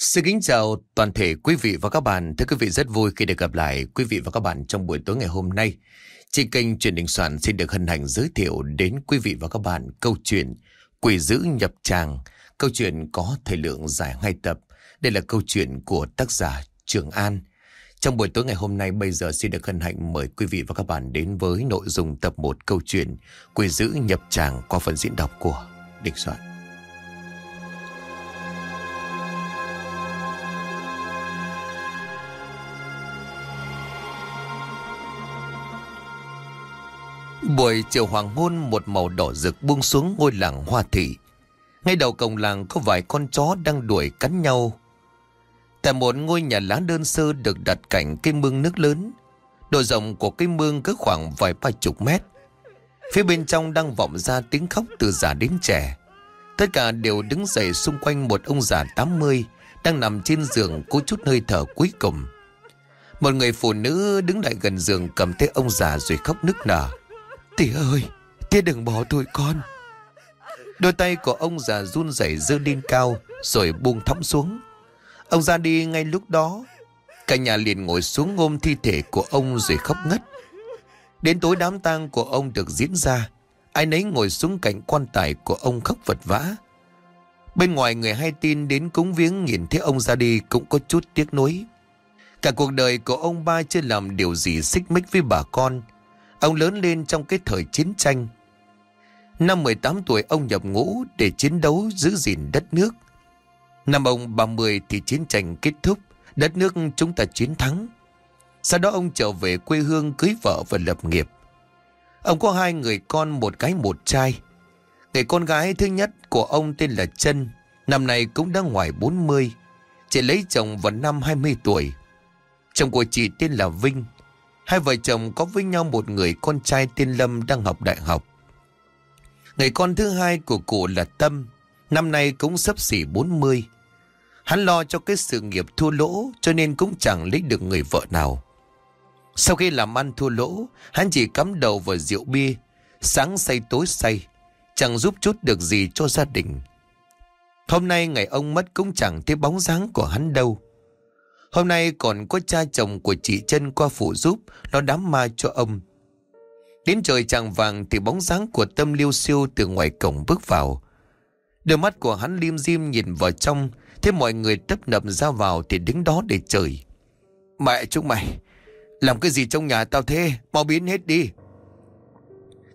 Xin kính chào toàn thể quý vị và các bạn. Thưa quý vị, rất vui khi được gặp lại quý vị và các bạn trong buổi tối ngày hôm nay. Trên kênh truyền đình soạn xin được hân hạnh giới thiệu đến quý vị và các bạn câu chuyện Quỷ dữ nhập tràng. Câu chuyện có thời lượng dài hai tập. Đây là câu chuyện của tác giả Trường An. Trong buổi tối ngày hôm nay, bây giờ xin được hân hạnh mời quý vị và các bạn đến với nội dung tập 1 câu chuyện Quỷ dữ nhập tràng qua phần diễn đọc của Đình Soạn. Buổi chiều hoàng hôn, một màu đỏ rực buông xuống ngôi làng Hoa Thị. Ngay đầu cổng làng có vài con chó đang đuổi cắn nhau. Tại một ngôi nhà lá đơn sơ được đặt cạnh cây mương nước lớn. Độ rộng của cây mương cứ khoảng vài ba chục mét. Phía bên trong đang vọng ra tiếng khóc từ già đến trẻ. Tất cả đều đứng dậy xung quanh một ông già 80 đang nằm trên giường cố chút hơi thở cuối cùng. Một người phụ nữ đứng lại gần giường cầm tay ông già rồi khóc nức nở. Tía ơi, tía đừng bỏ tôi con. Đôi tay của ông già run rẩy dơ lên cao rồi buông thõng xuống. Ông ra đi ngay lúc đó. Cả nhà liền ngồi xuống ôm thi thể của ông rồi khóc ngất. Đến tối đám tang của ông được diễn ra. Ai nấy ngồi xuống cạnh quan tài của ông khóc vật vã. Bên ngoài người hay tin đến cúng viếng nhìn thấy ông ra đi cũng có chút tiếc nuối. Cả cuộc đời của ông ba chưa làm điều gì xích mích với bà con. Ông lớn lên trong cái thời chiến tranh. Năm 18 tuổi ông nhập ngũ để chiến đấu giữ gìn đất nước. Năm ông 30 thì chiến tranh kết thúc, đất nước chúng ta chiến thắng. Sau đó ông trở về quê hương cưới vợ và lập nghiệp. Ông có hai người con một gái một trai. Người con gái thứ nhất của ông tên là Trân, năm nay cũng đã ngoài 40. Chị lấy chồng vào năm 20 tuổi. Chồng của chị tên là Vinh, Hai vợ chồng có với nhau một người con trai tên Lâm đang học đại học. Người con thứ hai của cụ là Tâm, năm nay cũng sắp xỉ 40. Hắn lo cho cái sự nghiệp thua lỗ cho nên cũng chẳng lấy được người vợ nào. Sau khi làm ăn thua lỗ, hắn chỉ cắm đầu vào rượu bia, sáng say tối say, chẳng giúp chút được gì cho gia đình. Hôm nay ngày ông mất cũng chẳng thấy bóng dáng của hắn đâu. Hôm nay còn có cha chồng của chị chân qua phụ giúp, Lo đám ma cho ông. Đến trời chàng vàng thì bóng dáng của tâm liêu siêu từ ngoài cổng bước vào. Đôi mắt của hắn liêm diêm nhìn vào trong Thế mọi người tấp nập ra vào thì đứng đó để trời. Mẹ chúng mày, Làm cái gì trong nhà tao thế? Mau biến hết đi.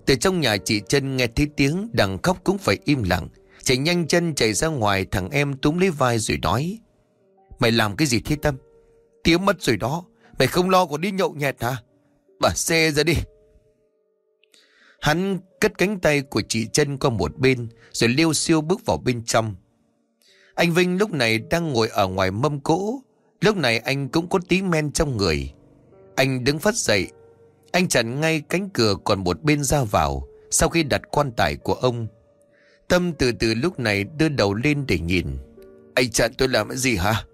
Từ trong nhà chị chân nghe thấy tiếng, Đằng khóc cũng phải im lặng. Chạy nhanh chân chạy ra ngoài, Thằng em túm lấy vai rồi nói Mày làm cái gì thế Tâm? Tía mất rồi đó. Mày không lo còn đi nhậu nhẹt hả? Bà xe ra đi. Hắn cất cánh tay của chị chân qua một bên, Rồi liêu siêu bước vào bên trong. Anh Vinh lúc này đang ngồi ở ngoài mâm cỗ. Lúc này anh cũng có tí men trong người. Anh đứng phát dậy. Anh chặn ngay cánh cửa còn một bên ra vào, Sau khi đặt quan tài của ông. Tâm từ từ lúc này đưa đầu lên để nhìn. Anh chặn tôi làm cái gì hả?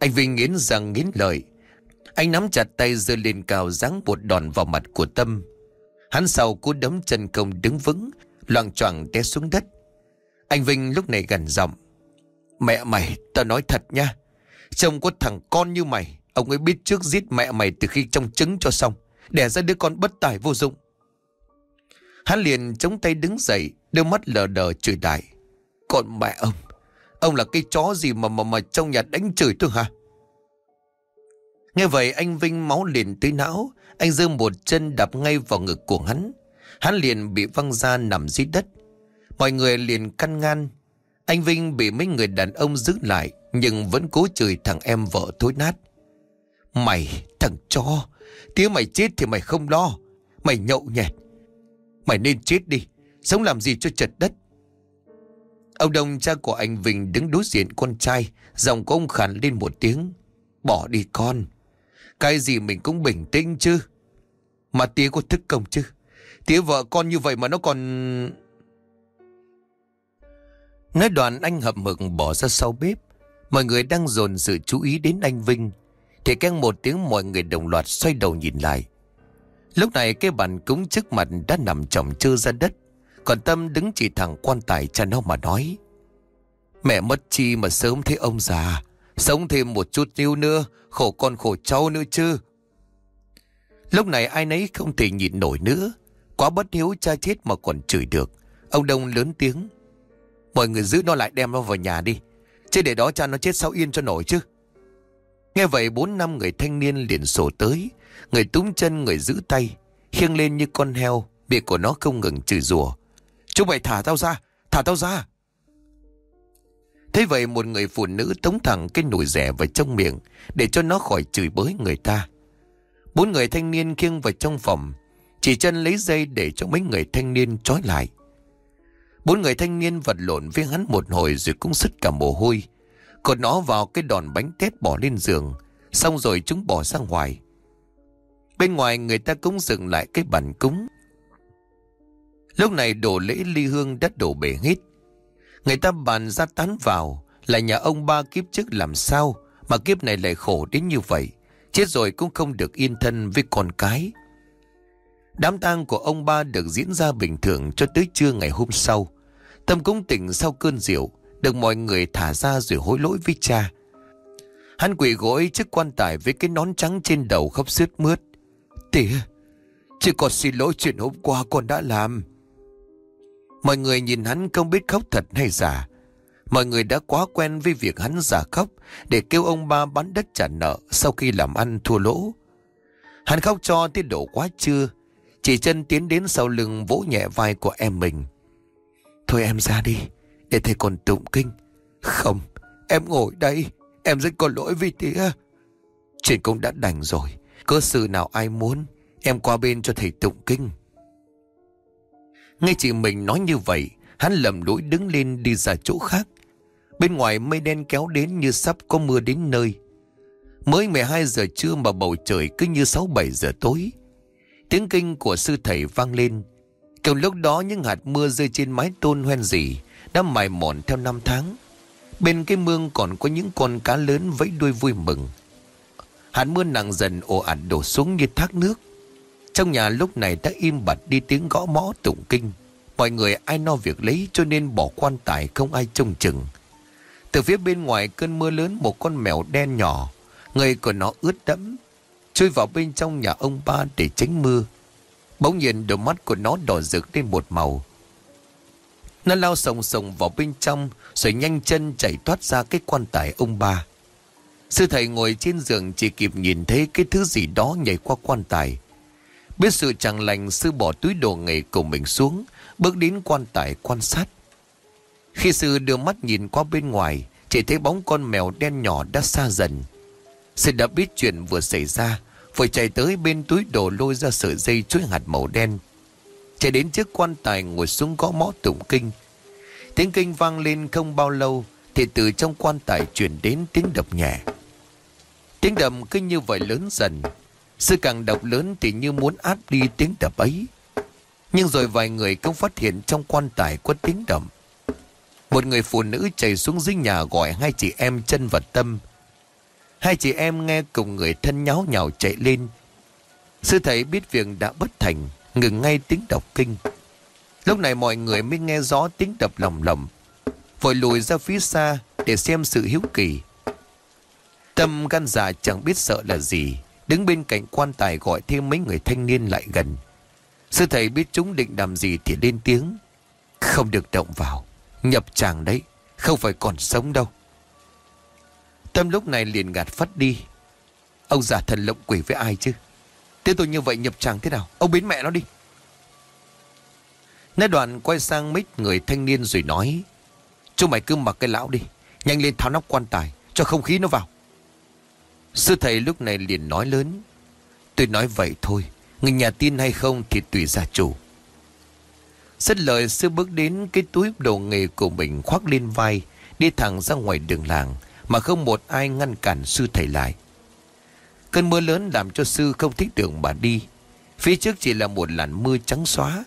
Anh Vinh nghiến răng nghiến lợi. Anh nắm chặt tay giơ lên cao giáng một đòn vào mặt của Tâm. Hắn sau cú đấm chân công đứng vững, loạn choạng té xuống đất. Anh Vinh lúc này gần giọng. Mẹ mày, tao nói thật nha. Chồng có thằng con như mày, ông ấy biết trước giết mẹ mày từ khi trong trứng cho xong. Đẻ ra đứa con bất tài vô dụng. Hắn liền chống tay đứng dậy, đôi mắt lờ đờ chửi đại. Còn mẹ ông, Ông là cái chó gì mà mà mà trong nhà đánh chửi tôi hả? Nghe vậy anh Vinh máu liền tới não. Anh giơ một chân đạp ngay vào ngực của hắn. Hắn liền bị văng ra nằm dưới đất. Mọi người liền căn ngăn. Anh Vinh bị mấy người đàn ông giữ lại nhưng vẫn cố chửi thằng em vợ thối nát. Mày, thằng chó, tía mày chết thì mày không lo. Mày nhậu nhẹt. Mày nên chết đi, sống làm gì cho chật đất. Ông Đông cha của anh Vinh đứng đối diện con trai, giọng của ông khàn lên một tiếng. Bỏ đi con. Cái gì mình cũng bình tĩnh chứ. Mà tía có thức công chứ. Tía vợ con như vậy mà nó còn... Nói đoạn anh hậm mực bỏ ra sau bếp. Mọi người đang dồn sự chú ý đến anh Vinh. Thì keng một tiếng mọi người đồng loạt xoay đầu nhìn lại. Lúc này cái bàn cúng trước mặt đã nằm chồng chơ ra đất. Còn Tâm đứng chỉ thẳng quan tài cha nó mà nói Mẹ mất chi mà sớm thấy ông già. Sống thêm một chút yêu nữa, khổ con khổ cháu nữa chứ. Lúc này ai nấy không thể nhịn nổi nữa. Quá bất hiếu cha chết mà còn chửi được. Ông Đông lớn tiếng. Mọi người giữ nó lại đem nó vào nhà đi. Chứ để đó cha nó chết sao yên cho nổi chứ. Nghe vậy bốn năm người thanh niên liền sổ tới. Người túm chân người giữ tay. Khiêng lên như con heo. Miệng của nó không ngừng chửi rủa. Chúng mày thả tao ra. Thả tao ra. Thế vậy một người phụ nữ tống thẳng cái nồi rẻ vào trong miệng để cho nó khỏi chửi bới người ta. Bốn người thanh niên khiêng vào trong phòng, chỉ chân lấy dây để cho mấy người thanh niên trói lại. Bốn người thanh niên vật lộn với hắn một hồi rồi cũng sứt cả mồ hôi. Còn nó vào cái đòn bánh tét bỏ lên giường, xong rồi chúng bỏ ra ngoài. Bên ngoài người ta cũng dựng lại cái bàn cúng. Lúc này đổ lễ ly hương đã đổ bể hết. Người ta bàn ra tán vào Là nhà ông ba kiếp trước làm sao Mà kiếp này lại khổ đến như vậy Chết rồi cũng không được yên thân với con cái Đám tang của ông ba được diễn ra bình thường cho tới trưa ngày hôm sau. Tâm cũng tỉnh sau cơn rượu, được mọi người thả ra rồi hối lỗi với cha. Hắn quỳ gối trước quan tài với cái nón trắng trên đầu khóc sướt mướt. Tỉa, chỉ còn xin lỗi chuyện hôm qua con đã làm. Mọi người nhìn hắn không biết khóc thật hay giả. Mọi người đã quá quen với việc hắn giả khóc để kêu ông ba bán đất trả nợ sau khi làm ăn thua lỗ. Hắn khóc cho tiết độ quá chưa. Chỉ chân tiến đến sau lưng vỗ nhẹ vai của em mình. Thôi em ra đi, để thầy còn tụng kinh. Không, em ngồi đây, em rất có lỗi vì tía. Chuyện cũng đã đành rồi, cơ sự nào ai muốn, em qua bên cho thầy tụng kinh nghe chị mình nói như vậy, hắn lầm lũi đứng lên đi ra chỗ khác. Bên ngoài mây đen kéo đến như sắp có mưa đến nơi. Mới 12 giờ trưa mà bầu trời cứ như 6-7 giờ tối. Tiếng kinh của sư thầy vang lên. Kiểu lúc đó những hạt mưa rơi trên mái tôn hoen dỉ đã mài mòn theo năm tháng. Bên cái mương còn có những con cá lớn vẫy đuôi vui mừng. Hạt mưa nặng dần ồ ạt đổ xuống như thác nước. Trong nhà lúc này đã im bặt đi tiếng gõ mõ tụng kinh. Mọi người ai no việc lấy cho nên bỏ quan tài không ai trông chừng. Từ phía bên ngoài cơn mưa lớn một con mèo đen nhỏ, người của nó ướt đẫm, chui vào bên trong nhà ông ba để tránh mưa. Bỗng nhiên đôi mắt của nó đỏ rực lên một màu. Nó lao sồng sồng vào bên trong rồi nhanh chân chạy thoát ra cái quan tài ông ba. Sư thầy ngồi trên giường chỉ kịp nhìn thấy cái thứ gì đó nhảy qua quan tài. Biết sự chẳng lành sư bỏ túi đồ nghề của mình xuống, bước đến quan tài quan sát. Khi sư đưa mắt nhìn qua bên ngoài, chỉ thấy bóng con mèo đen nhỏ đã xa dần. Sư đã biết chuyện vừa xảy ra, Vừa chạy tới bên túi đồ lôi ra sợi dây chuỗi hạt màu đen. Chạy đến trước quan tài ngồi xuống gõ mõ tụng kinh. Tiếng kinh vang lên không bao lâu, thì từ trong quan tài chuyển đến tiếng đập nhẹ. Tiếng đập cứ như vậy lớn dần, Sư càng đọc lớn thì như muốn áp đi tiếng đập ấy. Nhưng rồi vài người cũng phát hiện trong quan tài có tiếng đập. Một người phụ nữ chạy xuống dưới nhà gọi hai chị em chân và tâm. Hai chị em nghe cùng người thân nháo nhào chạy lên. Sư thầy biết việc đã bất thành, ngừng ngay tiếng đọc kinh. Lúc này mọi người mới nghe rõ tiếng đập lầm lầm. Vội lùi ra phía xa để xem sự hiếu kỳ. Tâm gan dạ chẳng biết sợ là gì Đứng bên cạnh quan tài gọi thêm mấy người thanh niên lại gần. Sư thầy biết chúng định làm gì thì lên tiếng. Không được động vào. Nhập chàng đấy, Không phải còn sống đâu. Tâm lúc này liền gạt phát đi. Ông giả thần lộng quỷ với ai chứ? Thế tôi như vậy nhập chàng thế nào? Ông biến mẹ nó đi. Nói đoạn quay sang mấy người thanh niên rồi nói. Chúng mày cứ mặc cái lão đi, Nhanh lên tháo nắp quan tài, Cho không khí nó vào. Sư thầy lúc này liền nói lớn. Tôi nói vậy thôi. Người nhà tin hay không thì tùy gia chủ. Rất lời sư bước đến cái túi đồ nghề của mình khoác lên vai. Đi thẳng ra ngoài đường làng. Mà không một ai ngăn cản sư thầy lại. Cơn mưa lớn làm cho sư không thích đường mà đi. Phía trước chỉ là một làn mưa trắng xóa.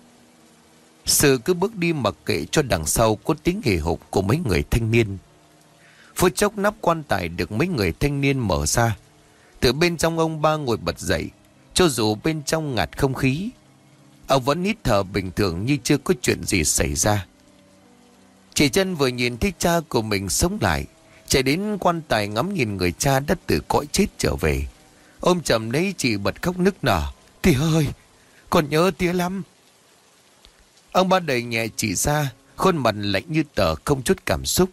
Sư cứ bước đi mặc kệ cho đằng sau có tiếng hề hộp của mấy người thanh niên. Phút chốc nắp quan tài được mấy người thanh niên mở ra. Từ bên trong ông ba ngồi bật dậy, cho dù bên trong ngạt không khí. Ông vẫn hít thở bình thường như chưa có chuyện gì xảy ra. Chị chân vừa nhìn thấy cha của mình sống lại Chạy đến quan tài ngắm nhìn người cha đất từ cõi chết trở về Ôm chầm lấy chị bật khóc nức nở Tía ơi Con nhớ tía lắm Ông ba đầy nhẹ chị ra Khuôn mặt lạnh như tờ không chút cảm xúc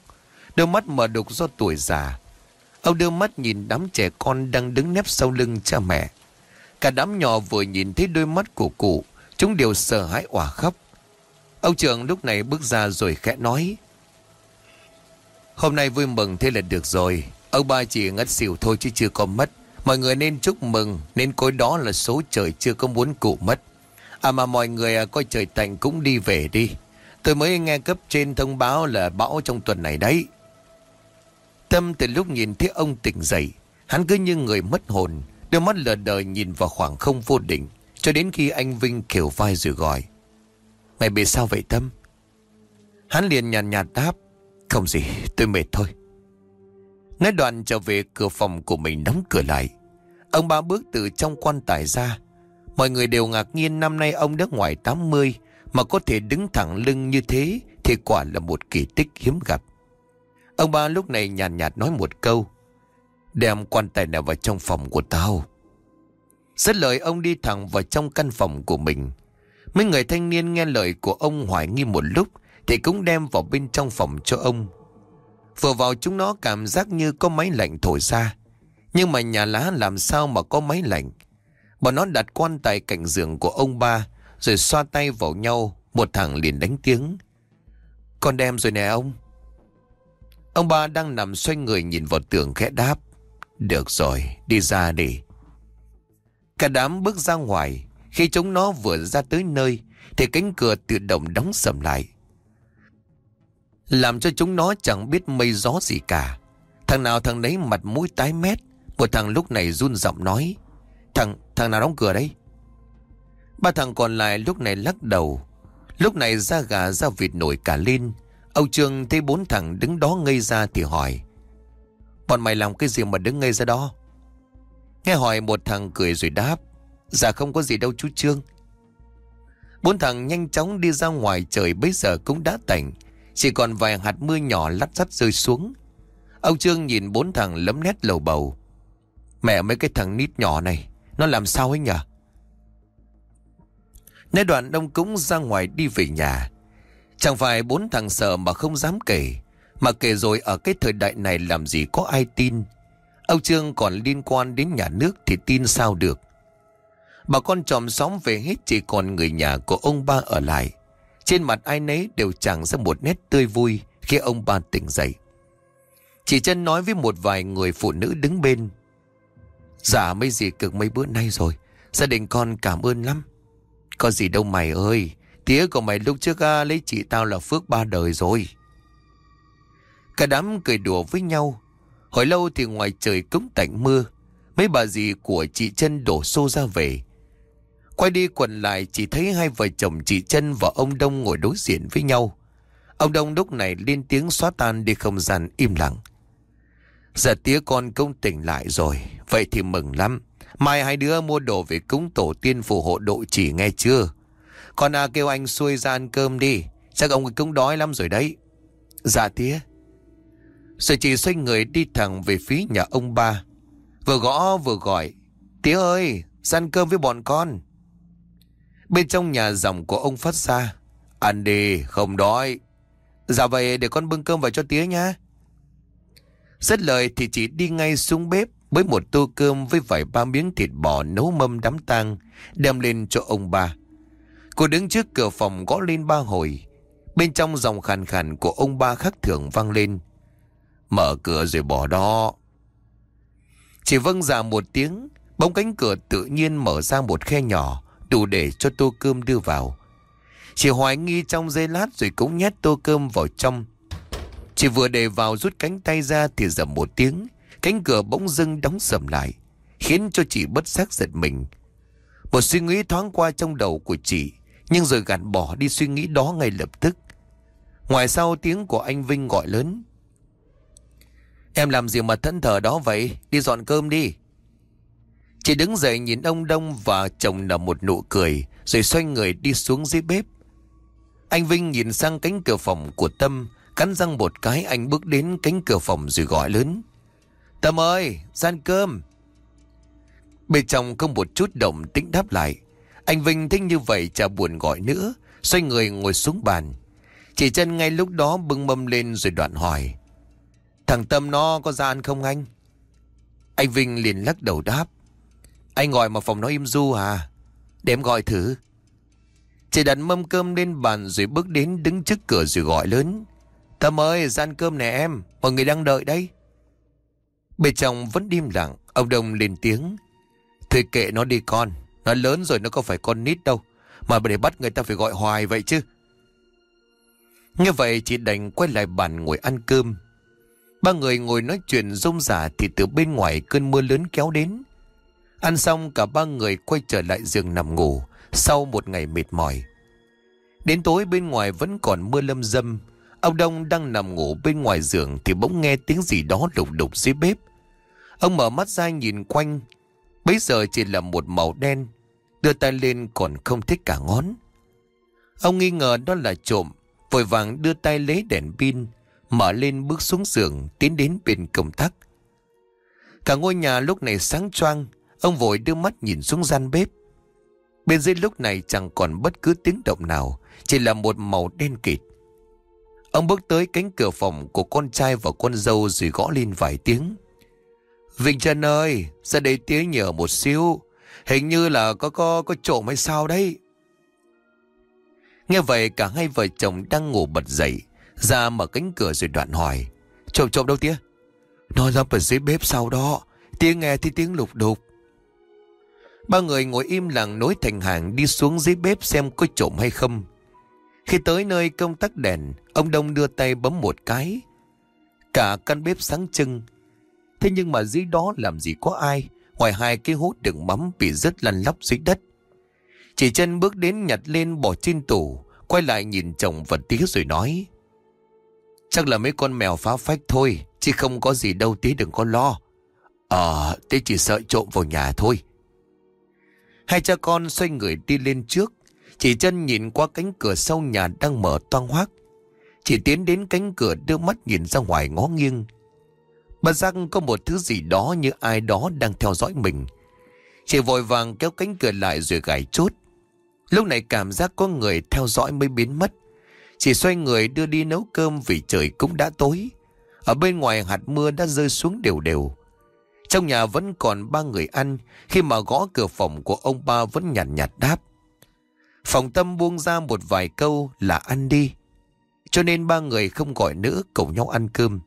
Đôi mắt mở đục do tuổi già. Ông đưa mắt nhìn đám trẻ con đang đứng nép sau lưng cha mẹ. Cả đám nhỏ vừa nhìn thấy đôi mắt của cụ Chúng đều sợ hãi òa khóc. Ông trưởng lúc này bước ra rồi khẽ nói Hôm nay vui mừng thế là được rồi. Ông ba chỉ ngất xỉu thôi chứ chưa có mất. Mọi người nên chúc mừng Nên coi đó là số trời chưa có muốn cụ mất. À mà mọi người à, coi trời tạnh cũng đi về đi. Tôi mới nghe cấp trên thông báo là bão trong tuần này đấy. Tâm từ lúc nhìn thấy ông tỉnh dậy Hắn cứ như người mất hồn Đôi mắt lờ đờ nhìn vào khoảng không vô định Cho đến khi anh Vinh kiểu vai rồi gọi. Mày bị sao vậy Tâm? Hắn liền nhàn nhạt, nhạt đáp Không gì tôi mệt thôi. Nói đoạn trở về cửa phòng của mình đóng cửa lại. Ông ba bước từ trong quan tài ra. Mọi người đều ngạc nhiên năm nay ông đã ngoài 80 Mà có thể đứng thẳng lưng như thế Thì quả là một kỳ tích hiếm gặp. Ông ba lúc này nhàn nhạt, nhạt nói một câu. Đem quan tài nào vào trong phòng của tao. Rất lời ông đi thẳng vào trong căn phòng của mình. Mấy người thanh niên nghe lời của ông hoài nghi một lúc Thì cũng đem vào bên trong phòng cho ông. Vừa vào chúng nó cảm giác như có máy lạnh thổi ra. Nhưng mà nhà lá làm sao mà có máy lạnh? Bọn nó đặt quan tài cạnh giường của ông ba Rồi xoa tay vào nhau Một thằng liền đánh tiếng. Con đem rồi nè ông. Ông ba đang nằm xoay người nhìn vào tường khẽ đáp. Được rồi đi ra đi. Cả đám bước ra ngoài. Khi chúng nó vừa ra tới nơi Thì cánh cửa tự động đóng sầm lại. Làm cho chúng nó chẳng biết mây gió gì cả. Thằng nào thằng đấy mặt mũi tái mét. Một thằng lúc này run giọng nói. Thằng, thằng nào đóng cửa đấy? Ba thằng còn lại lúc này lắc đầu. Lúc này da gà da vịt nổi cả lên. Âu Trương thấy bốn thằng đứng đó ngây ra thì hỏi, Bọn mày làm cái gì mà đứng ngây ra đó? Nghe hỏi một thằng cười rồi đáp Dạ không có gì đâu chú Trương. Bốn thằng nhanh chóng đi ra ngoài trời bây giờ cũng đã tạnh, Chỉ còn vài hạt mưa nhỏ lắt sắt rơi xuống. Ông Trương nhìn bốn thằng lấm nét lầu bầu, Mẹ mấy cái thằng nít nhỏ này, Nó làm sao ấy nhở? Nói đoạn đông cũng ra ngoài đi về nhà. Chẳng phải bốn thằng sợ mà không dám kể. Mà kể rồi ở cái thời đại này làm gì có ai tin. Âu Trương còn liên quan đến nhà nước thì tin sao được. Bà con tròm xóm về hết chỉ còn người nhà của ông ba ở lại. Trên mặt ai nấy đều chẳng ra một nét tươi vui khi ông ba tỉnh dậy. Chị chân nói với một vài người phụ nữ đứng bên. Dạ mấy gì cực mấy bữa nay rồi. Gia đình con cảm ơn lắm. Có gì đâu mày ơi. Tía của mày lúc trước à, lấy chị tao là phước ba đời rồi. Cả đám cười đùa với nhau. Hồi lâu thì ngoài trời cũng tạnh mưa. Mấy bà dì của chị chân đổ xô ra về. Quay đi quần lại chỉ thấy hai vợ chồng chị chân và ông Đông ngồi đối diện với nhau. Ông Đông lúc này lên tiếng xóa tan đi không gian im lặng. Giờ tía con công tỉnh lại rồi. Vậy thì mừng lắm. Mai hai đứa mua đồ về cúng tổ tiên phù hộ độ chỉ nghe chưa? Con à kêu anh xuôi ra ăn cơm đi. Chắc ông ấy cũng đói lắm rồi đấy. Dạ tía Rồi chị xoay người đi thẳng về phía nhà ông ba. Vừa gõ vừa gọi. Tía ơi, ra ăn cơm với bọn con. Bên trong nhà giọng của ông phát ra. Ăn đi, không đói. Dạ vậy để con bưng cơm vào cho tía nha Rất lời thì chị đi ngay xuống bếp Với một tô cơm với vài ba miếng thịt bò nấu mâm đám tang, Đem lên cho ông ba. Cô đứng trước cửa phòng gõ lên ba hồi. Bên trong dòng khàn khàn của ông ba khắc thường vang lên. Mở cửa rồi bỏ đó. Chỉ vâng ra một tiếng, bóng cánh cửa tự nhiên mở ra một khe nhỏ, đủ để cho tô cơm đưa vào. Chỉ hoài nghi trong giây lát rồi cũng nhét tô cơm vào trong. Chỉ vừa để vào rút cánh tay ra thì dầm một tiếng, cánh cửa bỗng dưng đóng sầm lại, khiến cho chị bất giác giật mình. Một suy nghĩ thoáng qua trong đầu của chị, nhưng rồi gạt bỏ đi suy nghĩ đó ngay lập tức Ngoài sau tiếng của anh Vinh gọi lớn Em làm gì mà thẫn thờ đó vậy Đi dọn cơm đi Chị đứng dậy nhìn ông Đông và chồng nở một nụ cười Rồi xoay người đi xuống dưới bếp Anh Vinh nhìn sang cánh cửa phòng của Tâm Cắn răng một cái anh bước đến cánh cửa phòng rồi gọi lớn. Tâm ơi, gian cơm. Bên trong không một chút động tĩnh đáp lại. Anh Vinh thích như vậy chả buồn gọi nữa. Xoay người ngồi xuống bàn. Chỉ chân ngay lúc đó bưng mâm lên rồi đoạn hỏi. Thằng Tâm nó có ra ăn không anh? Anh Vinh liền lắc đầu đáp. Anh gọi mà phòng nó im du à? Để em gọi thử. Chị đặt mâm cơm lên bàn rồi bước đến đứng trước cửa rồi gọi lớn. Tâm ơi, gian cơm nè em, mọi người đang đợi đấy. Bên trong vẫn im lặng, ông Đông lên tiếng. Thôi kệ nó đi con, nó lớn rồi nó có phải con nít đâu. Mà để bắt người ta phải gọi hoài vậy chứ. Như vậy chị đành quay lại bàn ngồi ăn cơm. Ba người ngồi nói chuyện rông rả thì từ bên ngoài cơn mưa lớn kéo đến. Ăn xong cả ba người quay trở lại giường nằm ngủ, sau một ngày mệt mỏi. Đến tối bên ngoài vẫn còn mưa lâm dâm. Ông Đông đang nằm ngủ bên ngoài giường thì bỗng nghe tiếng gì đó lục đục dưới bếp. Ông mở mắt ra nhìn quanh. Bây giờ chỉ là một màu đen. Đưa tay lên còn không thích cả ngón. Ông nghi ngờ đó là trộm. Vội vàng đưa tay lấy đèn pin. Mở lên bước xuống giường tiến đến bên công tắc. Cả ngôi nhà lúc này sáng choang. Ông vội đưa mắt nhìn xuống gian bếp. Bên dưới lúc này chẳng còn bất cứ tiếng động nào, chỉ là một màu đen kịt. Ông bước tới cánh cửa phòng của con trai và con dâu rồi gõ lên vài tiếng. Vinh Trân ơi, ra đây tía nhờ một xíu. Hình như là có có có trộm hay sao đấy. Nghe vậy cả hai vợ chồng đang ngủ bật dậy, ra mở cánh cửa rồi đoạn hỏi. Trộm trộm đâu tía? Nó ra ở dưới bếp sau đó, tiếng nghe thì tiếng lục đục. Ba người ngồi im lặng nối thành hàng đi xuống dưới bếp xem có trộm hay không. Khi tới nơi công tắc đèn, ông Đông đưa tay bấm một cái. Cả căn bếp sáng trưng. Thế nhưng mà dưới đó làm gì có ai, ngoài hai cái hút đựng mắm bị rớt lăn lóc dưới đất. Chỉ chân bước đến nhặt lên bỏ trên tủ, quay lại nhìn chồng vật tía rồi nói. Chắc là mấy con mèo phá phách thôi, chứ không có gì đâu tí đừng có lo. Ờ, à, chỉ sợ trộm vào nhà thôi. Hai cha con xoay người đi lên trước. Chỉ chân nhìn qua cánh cửa sau nhà đang mở toang hoác. Chỉ tiến đến cánh cửa đưa mắt nhìn ra ngoài ngó nghiêng. Bà giác có một thứ gì đó như ai đó đang theo dõi mình. Chị vội vàng kéo cánh cửa lại rồi gài chốt. Lúc này cảm giác có người theo dõi mới biến mất. chị xoay người đưa đi nấu cơm vì trời cũng đã tối. Ở bên ngoài hạt mưa đã rơi xuống đều đều. Trong nhà vẫn còn ba người ăn khi mà gõ cửa phòng của ông ba vẫn nhàn nhạt, nhạt đáp. Phòng tâm buông ra một vài câu là ăn đi. Cho nên ba người không gọi nữa cùng nhau ăn cơm.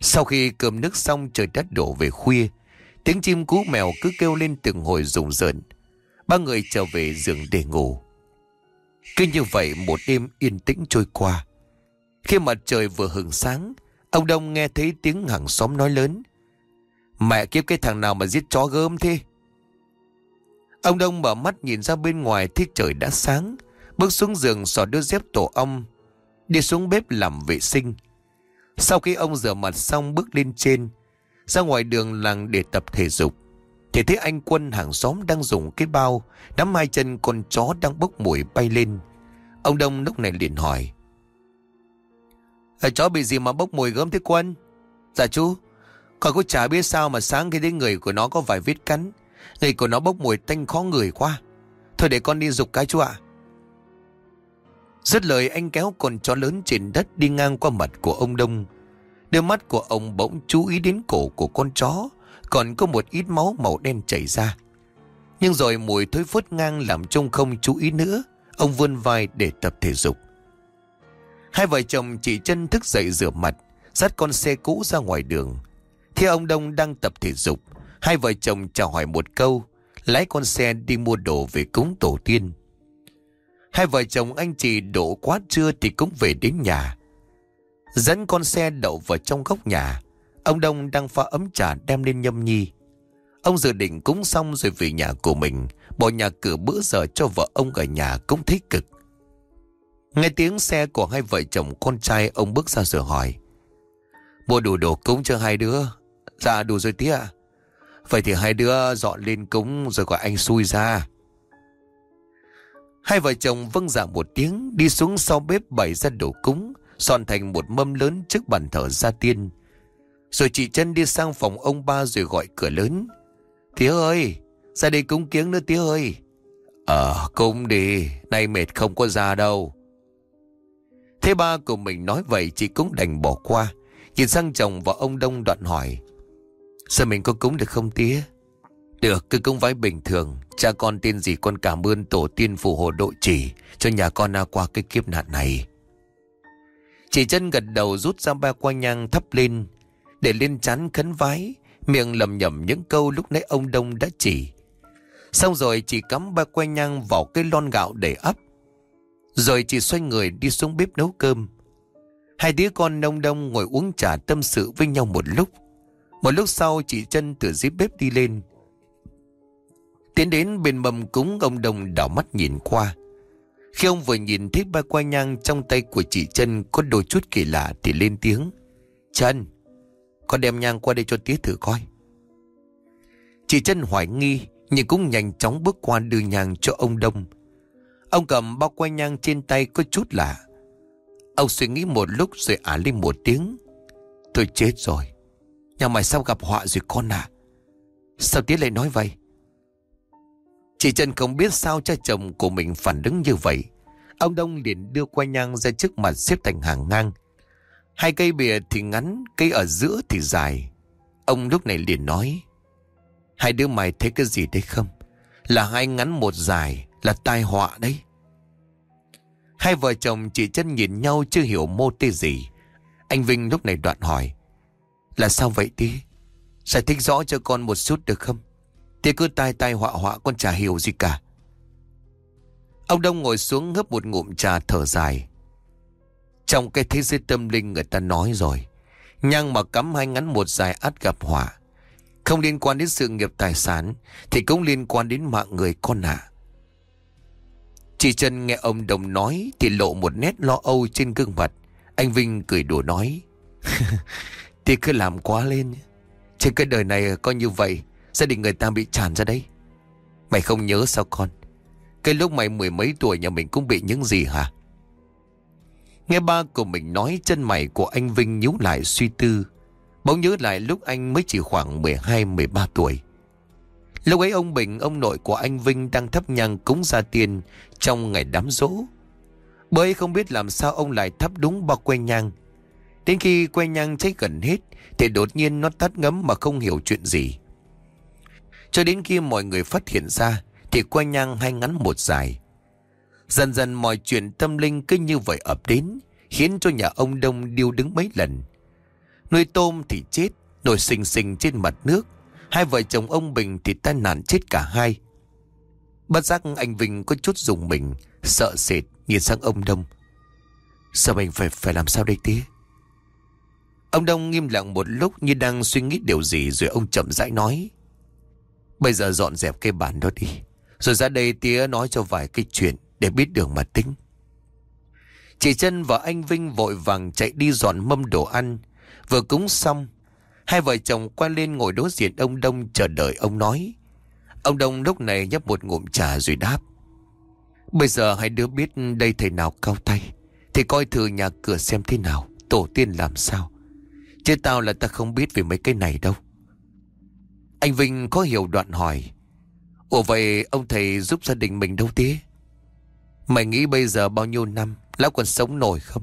Sau khi cơm nước xong trời đất đổ về khuya, tiếng chim cú mèo cứ kêu lên từng hồi rùng rợn. Ba người trở về giường để ngủ. Cứ như vậy một đêm yên tĩnh trôi qua. Khi mặt trời vừa hừng sáng, ông Đông nghe thấy tiếng hàng xóm nói lớn. Mẹ kiếp cái thằng nào mà giết chó gớm thế Ông Đông mở mắt nhìn ra bên ngoài Thấy trời đã sáng Bước xuống giường xỏ đôi dép tổ ong Đi xuống bếp làm vệ sinh sau khi ông rửa mặt xong bước lên trên, Ra ngoài đường làng để tập thể dục, Thì thấy anh quân hàng xóm đang dùng cái bao Nắm hai chân con chó đang bốc mùi bay lên Ông Đông lúc này liền hỏi ờ, Chó bị gì mà bốc mùi gớm thế quân Dạ chú, con cũng chả biết sao mà sáng khi thấy người của nó có vài vết cắn. Người của nó bốc mùi tanh khó người quá. Thôi để con đi dục cái chú ạ. Rất lời anh kéo con chó lớn trên đất đi ngang qua mặt của ông Đông. Đôi mắt của ông bỗng chú ý đến cổ của con chó. Còn có một ít máu màu đen chảy ra. Nhưng rồi mùi thối phớt ngang làm trông không chú ý nữa. Ông vươn vai để tập thể dục. Hai vợ chồng chỉ chân thức dậy rửa mặt, dắt con xe cũ ra ngoài đường. Khi ông Đông đang tập thể dục, hai vợ chồng chào hỏi một câu, lái con xe đi mua đồ về cúng tổ tiên. Hai vợ chồng anh chị đổ quá trưa thì cũng về đến nhà. Dẫn con xe đậu vào trong góc nhà, ông Đông đang pha ấm trà đem lên nhâm nhi. Ông dự định cúng xong rồi về nhà của mình, bỏ nhà cửa bữa giờ cho vợ ông ở nhà cũng thích cực. Nghe tiếng xe của hai vợ chồng con trai ông bước ra rồi hỏi. Mua đủ đồ cúng cho hai đứa, Dạ đủ rồi tía Vậy thì hai đứa dọn lên cúng rồi gọi anh xui ra Hai vợ chồng vâng dạ một tiếng, Đi xuống sau bếp bày ra đồ cúng Soạn thành một mâm lớn trước bàn thờ gia tiên. Rồi chị chân đi sang phòng ông ba rồi gọi cửa lớn. Tía ơi, Ra đây cúng kiếng nữa tía ơi. Ờ cúng đi, Nay mệt không có ra đâu. Thế ba của mình nói vậy, Chị cũng đành bỏ qua. Nhìn sang chồng và ông Đông đoạn hỏi, Sao mình có cúng được không tía được, cứ công vái bình thường. Cha con tên gì con cảm ơn tổ tiên phù hộ độ chỉ Cho nhà con qua cái kiếp nạn này. Chị chân gật đầu rút ra ba qua nhang thắp lên. Để lên chán khấn vái, Miệng lầm nhầm những câu lúc nãy ông Đông đã chỉ. Xong rồi chị cắm ba que nhang vào cái lon gạo để ấp. Rồi chị xoay người đi xuống bếp nấu cơm. Hai đứa con nông đông ngồi uống trà tâm sự với nhau một lúc. Một lúc sau, chị chân từ dưới bếp đi lên. Tiến đến bên mâm cúng ông Đông đảo mắt nhìn qua Khi ông vừa nhìn thấy ba qua nhang trong tay của chị chân có đôi chút kỳ lạ thì lên tiếng Chân, con đem nhang qua đây cho tía thử coi Chị chân hoài nghi nhưng cũng nhanh chóng bước qua đưa nhang cho ông Đông. Ông cầm bao quay nhang trên tay có chút lạ. Ông suy nghĩ một lúc rồi ả lên một tiếng. Tôi chết rồi. Nhà mày sao gặp họa rồi con à? Sao tía lại nói vậy? Chị Trần không biết sao cha chồng của mình phản ứng như vậy. Ông Đông liền đưa quay nhang ra trước mặt xếp thành hàng ngang. Hai cây bìa thì ngắn, cây ở giữa thì dài. Ông lúc này liền nói. Hai đứa mày thấy cái gì đấy không? Là hai ngắn một dài, là tai họa đấy. Hai vợ chồng chị chân nhìn nhau chưa hiểu mô tê gì. Anh Vinh lúc này đoạn hỏi. Là sao vậy tí? Giải thích rõ cho con một chút được không? Thì cứ tai tai họa họa con chả hiểu gì cả. Ông Đông ngồi xuống ngấp một ngụm trà thở dài. Trong cái thế giới tâm linh người ta nói rồi. Nhang mà cắm hai ngắn một dài át gặp họa. Không liên quan đến sự nghiệp tài sản, Thì cũng liên quan đến mạng người con ạ à. Chị Trần nghe ông Đồng nói Thì lộ một nét lo âu trên gương mặt Anh Vinh cười đùa nói, Thì cứ làm quá lên Trên cái đời này có như vậy Gia đình người ta bị tràn ra đấy Mày không nhớ sao con Cái lúc mày mười mấy tuổi nhà mình cũng bị những gì hả Nghe ba của mình nói chân mày của anh Vinh nhíu lại suy tư Bỗng nhớ lại lúc anh mới chỉ khoảng 12-13 tuổi. Lúc ấy ông Bình, ông nội của anh Vinh đang thắp nhang cúng gia tiên trong ngày đám rỗ. Bởi không biết làm sao ông lại thắp đúng bao que nhang. Đến khi que nhang cháy gần hết thì đột nhiên nó tắt ngấm mà không hiểu chuyện gì. Cho đến khi mọi người phát hiện ra thì quay nhang hay ngắn một dài. Dần dần mọi chuyện tâm linh cứ như vậy ập đến khiến cho nhà ông Đông điêu đứng mấy lần. Nuôi tôm thì chết, nổi xình xình trên mặt nước. Hai vợ chồng ông Bình thì tai nạn chết cả hai. Bất giác anh Vinh có chút dùng mình, sợ sệt, nhìn sang ông Đông. Sao mình phải phải làm sao đây tía? Ông Đông nghiêm lặng một lúc như đang suy nghĩ điều gì rồi ông chậm rãi nói. Bây giờ dọn dẹp cái bàn đó đi. Rồi ra đây tía nói cho vài cái chuyện để biết đường mà tính. Chị chân và anh Vinh vội vàng chạy đi dọn mâm đồ ăn Vừa cúng xong, hai vợ chồng qua lên ngồi đối diện ông Đông chờ đợi ông nói. Ông Đông lúc này nhấp một ngụm trà rồi đáp. Bây giờ hai đứa biết đây thầy nào cao tay, thì coi thử nhà cửa xem thế nào, tổ tiên làm sao. Chứ tao là ta không biết về mấy cái này đâu. Anh Vinh có hiểu đoạn hỏi. Ủa vậy ông thầy giúp gia đình mình đâu tía? Mày nghĩ bây giờ bao nhiêu năm, lão còn sống nổi không?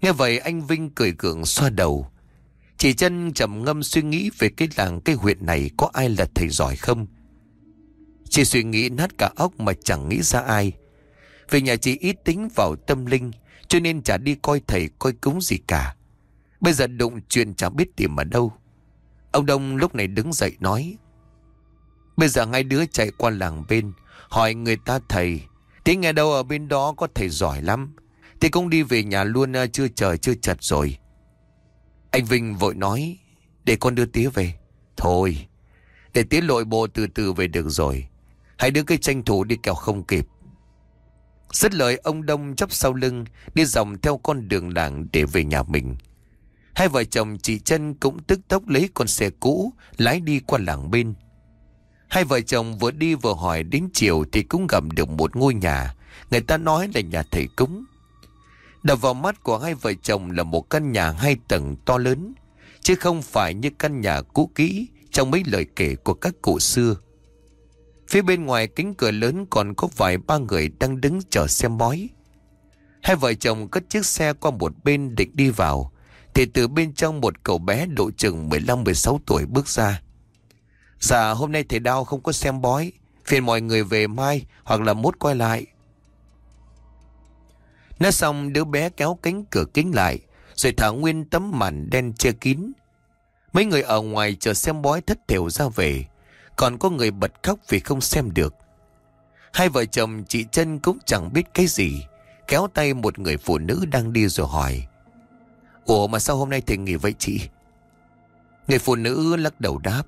Nghe vậy anh Vinh cười cường xoa đầu. Chỉ chân trầm ngâm suy nghĩ về cái làng cái huyện này có ai là thầy giỏi không? Chị suy nghĩ nát cả óc mà chẳng nghĩ ra ai. Vì nhà chị ít tính vào tâm linh cho nên chả đi coi thầy coi cúng gì cả. Bây giờ đụng chuyện chẳng biết tìm ở đâu. Ông Đông lúc này đứng dậy nói. Bây giờ hai đứa chạy qua làng bên, hỏi người ta thầy. Thế nghe đâu ở bên đó có thầy giỏi lắm. Thì cũng đi về nhà luôn ờ, chưa trời chưa chật rồi Anh Vinh vội nói, Để con đưa tía về Thôi, Để tía lội bộ từ từ về được rồi Hãy đứa cái tranh thủ đi kẹo không kịp Rất lời, ông Đông chấp sau lưng, Đi dòng theo con đường làng để về nhà mình Hai vợ chồng chị chân cũng tức tốc lấy con xe cũ Lái đi qua làng bên Hai vợ chồng vừa đi vừa hỏi đến chiều Thì cũng gặp được một ngôi nhà Người ta nói là nhà thầy cúng Đập vào mắt của hai vợ chồng là một căn nhà hai tầng to lớn, chứ không phải như căn nhà cũ kỹ trong mấy lời kể của các cụ xưa. Phía bên ngoài kính cửa lớn còn có vài ba người đang đứng chờ xem bói. Hai vợ chồng cất chiếc xe qua một bên định đi vào, thì từ bên trong một cậu bé độ chừng 15-16 tuổi bước ra. Dạ hôm nay thầy đau không có xem bói, phiền mọi người về mai hoặc là mốt quay lại. Nói xong đứa bé kéo cánh cửa kính lại Rồi thả nguyên tấm màn đen che kín Mấy người ở ngoài chờ xem bói thất thểu ra về Còn có người bật khóc vì không xem được Hai vợ chồng chị chân cũng chẳng biết cái gì Kéo tay một người phụ nữ đang đi rồi hỏi Ủa mà sao hôm nay thầy nghỉ vậy chị? Người phụ nữ lắc đầu đáp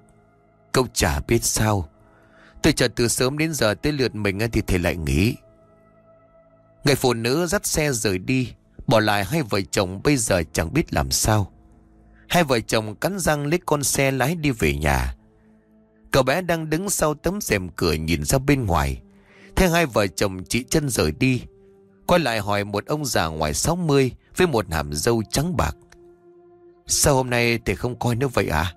Câu chả biết sao. Tôi chờ từ sớm đến giờ tới lượt mình thì thầy lại nghỉ. Người phụ nữ dắt xe rời đi, Bỏ lại hai vợ chồng bây giờ chẳng biết làm sao. Hai vợ chồng cắn răng lấy con xe lái đi về nhà. Cậu bé đang đứng sau tấm rèm cửa nhìn ra bên ngoài. Thế hai vợ chồng chị chân rời đi. Quay lại hỏi một ông già ngoài 60 với một hàm dâu trắng bạc. Sao hôm nay thầy không coi nữa vậy à?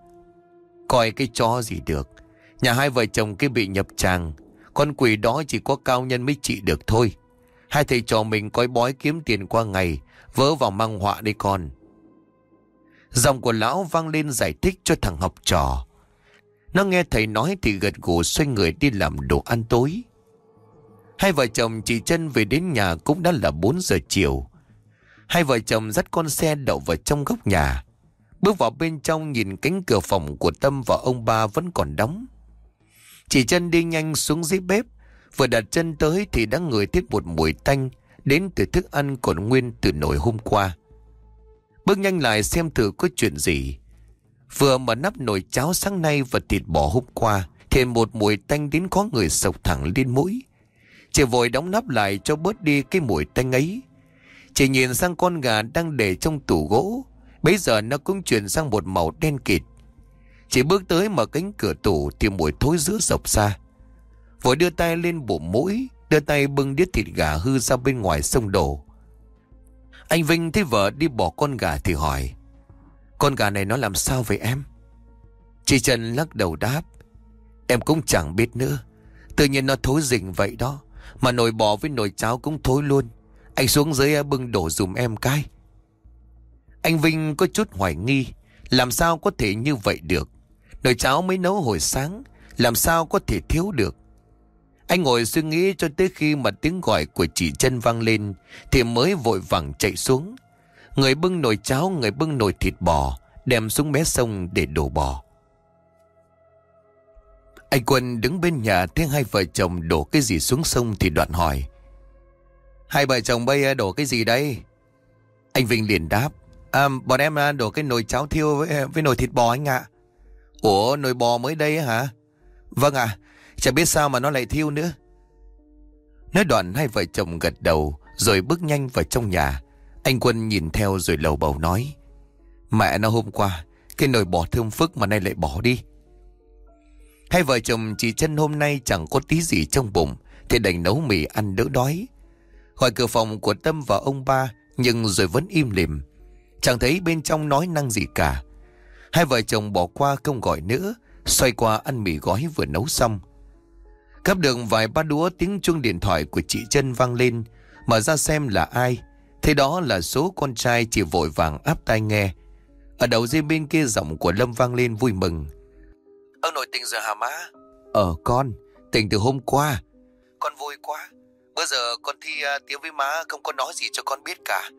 Coi cái chó gì được. Nhà hai vợ chồng cái bị nhập tràng, Con quỷ đó chỉ có cao nhân mới trị được thôi. Hai thầy trò mình coi bói kiếm tiền qua ngày, Vớ vào mang họa đi con. Giọng của lão vang lên giải thích cho thằng học trò. Nó nghe thầy nói thì gật gù xoay người đi làm đồ ăn tối. Hai vợ chồng chị chân về đến nhà cũng đã là 4 giờ chiều. Hai vợ chồng dắt con xe đậu vào trong góc nhà Bước vào bên trong nhìn cánh cửa phòng của Tâm và ông ba vẫn còn đóng chỉ chân đi nhanh xuống dưới bếp, Vừa đặt chân tới thì đã ngửi thấy một mùi tanh đến từ thức ăn còn nguyên từ nồi hôm qua. Bước nhanh lại xem thử có chuyện gì. Vừa mở nắp nồi cháo sáng nay và thịt bò hôm qua, thì một mùi tanh đến có người sộc thẳng lên mũi. chỉ vội đóng nắp lại cho bớt đi cái mùi tanh ấy chỉ nhìn sang con gà đang để trong tủ gỗ. Bây giờ nó cũng chuyển sang một màu đen kịt. chỉ bước tới mở cánh cửa tủ thì mùi thối giữa sọc ra. Vội đưa tay lên bụng mũi, Đưa tay bưng đĩa thịt gà hư ra bên ngoài sông đổ Anh Vinh thấy vợ đi bỏ con gà thì hỏi, Con gà này nó làm sao vậy em Chị Trần lắc đầu đáp, Em cũng chẳng biết nữa Tự nhiên nó thối rình vậy đó, Mà nồi bò với nồi cháo cũng thối luôn anh xuống dưới à, bưng đổ dùm em cái Anh Vinh có chút hoài nghi Làm sao có thể như vậy được Nồi cháo mới nấu hồi sáng Làm sao có thể thiếu được anh ngồi suy nghĩ cho tới khi mà tiếng gọi của chị chân vang lên thì mới vội vàng chạy xuống. Người bưng nồi cháo, người bưng nồi thịt bò, đem xuống mé sông để đổ bò. Anh Quân đứng bên nhà thấy hai vợ chồng đổ cái gì xuống sông thì đoạn hỏi. Hai vợ chồng bây ờ, đổ cái gì đây? Anh Vinh liền đáp. À, bọn em à, đổ cái nồi cháo thiêu với, ờ, với nồi thịt bò anh ạ. Ủa nồi bò mới đây hả? Vâng ạ, Chẳng biết sao mà nó lại thiêu nữa Nói đoạn hai vợ chồng gật đầu Rồi bước nhanh vào trong nhà Anh Quân nhìn theo rồi lầu bầu nói Mẹ nó hôm qua Cái nồi bò thơm phức mà nay lại bỏ đi Hai vợ chồng chỉ chân hôm nay chẳng có tí gì trong bụng Thì đành nấu mì ăn đỡ đói Khỏi cửa phòng của Tâm và ông ba Nhưng rồi vẫn im lìm. Chẳng thấy bên trong nói năng gì cả. Hai vợ chồng bỏ qua không gọi nữa Xoay qua ăn mì gói vừa nấu xong. Gắp được vài ba đũa tiếng chuông điện thoại của chị chân vang lên Mở ra xem là ai. Thế đó là số con trai chỉ vội vàng áp tai nghe. Ở đầu dây bên kia giọng của Lâm vang lên vui mừng. Ông nội tỉnh rồi hả má? Ờ con Tỉnh từ hôm qua. Con vui quá Bây giờ con thi uh, tiếng với má không có nói gì cho con biết cả.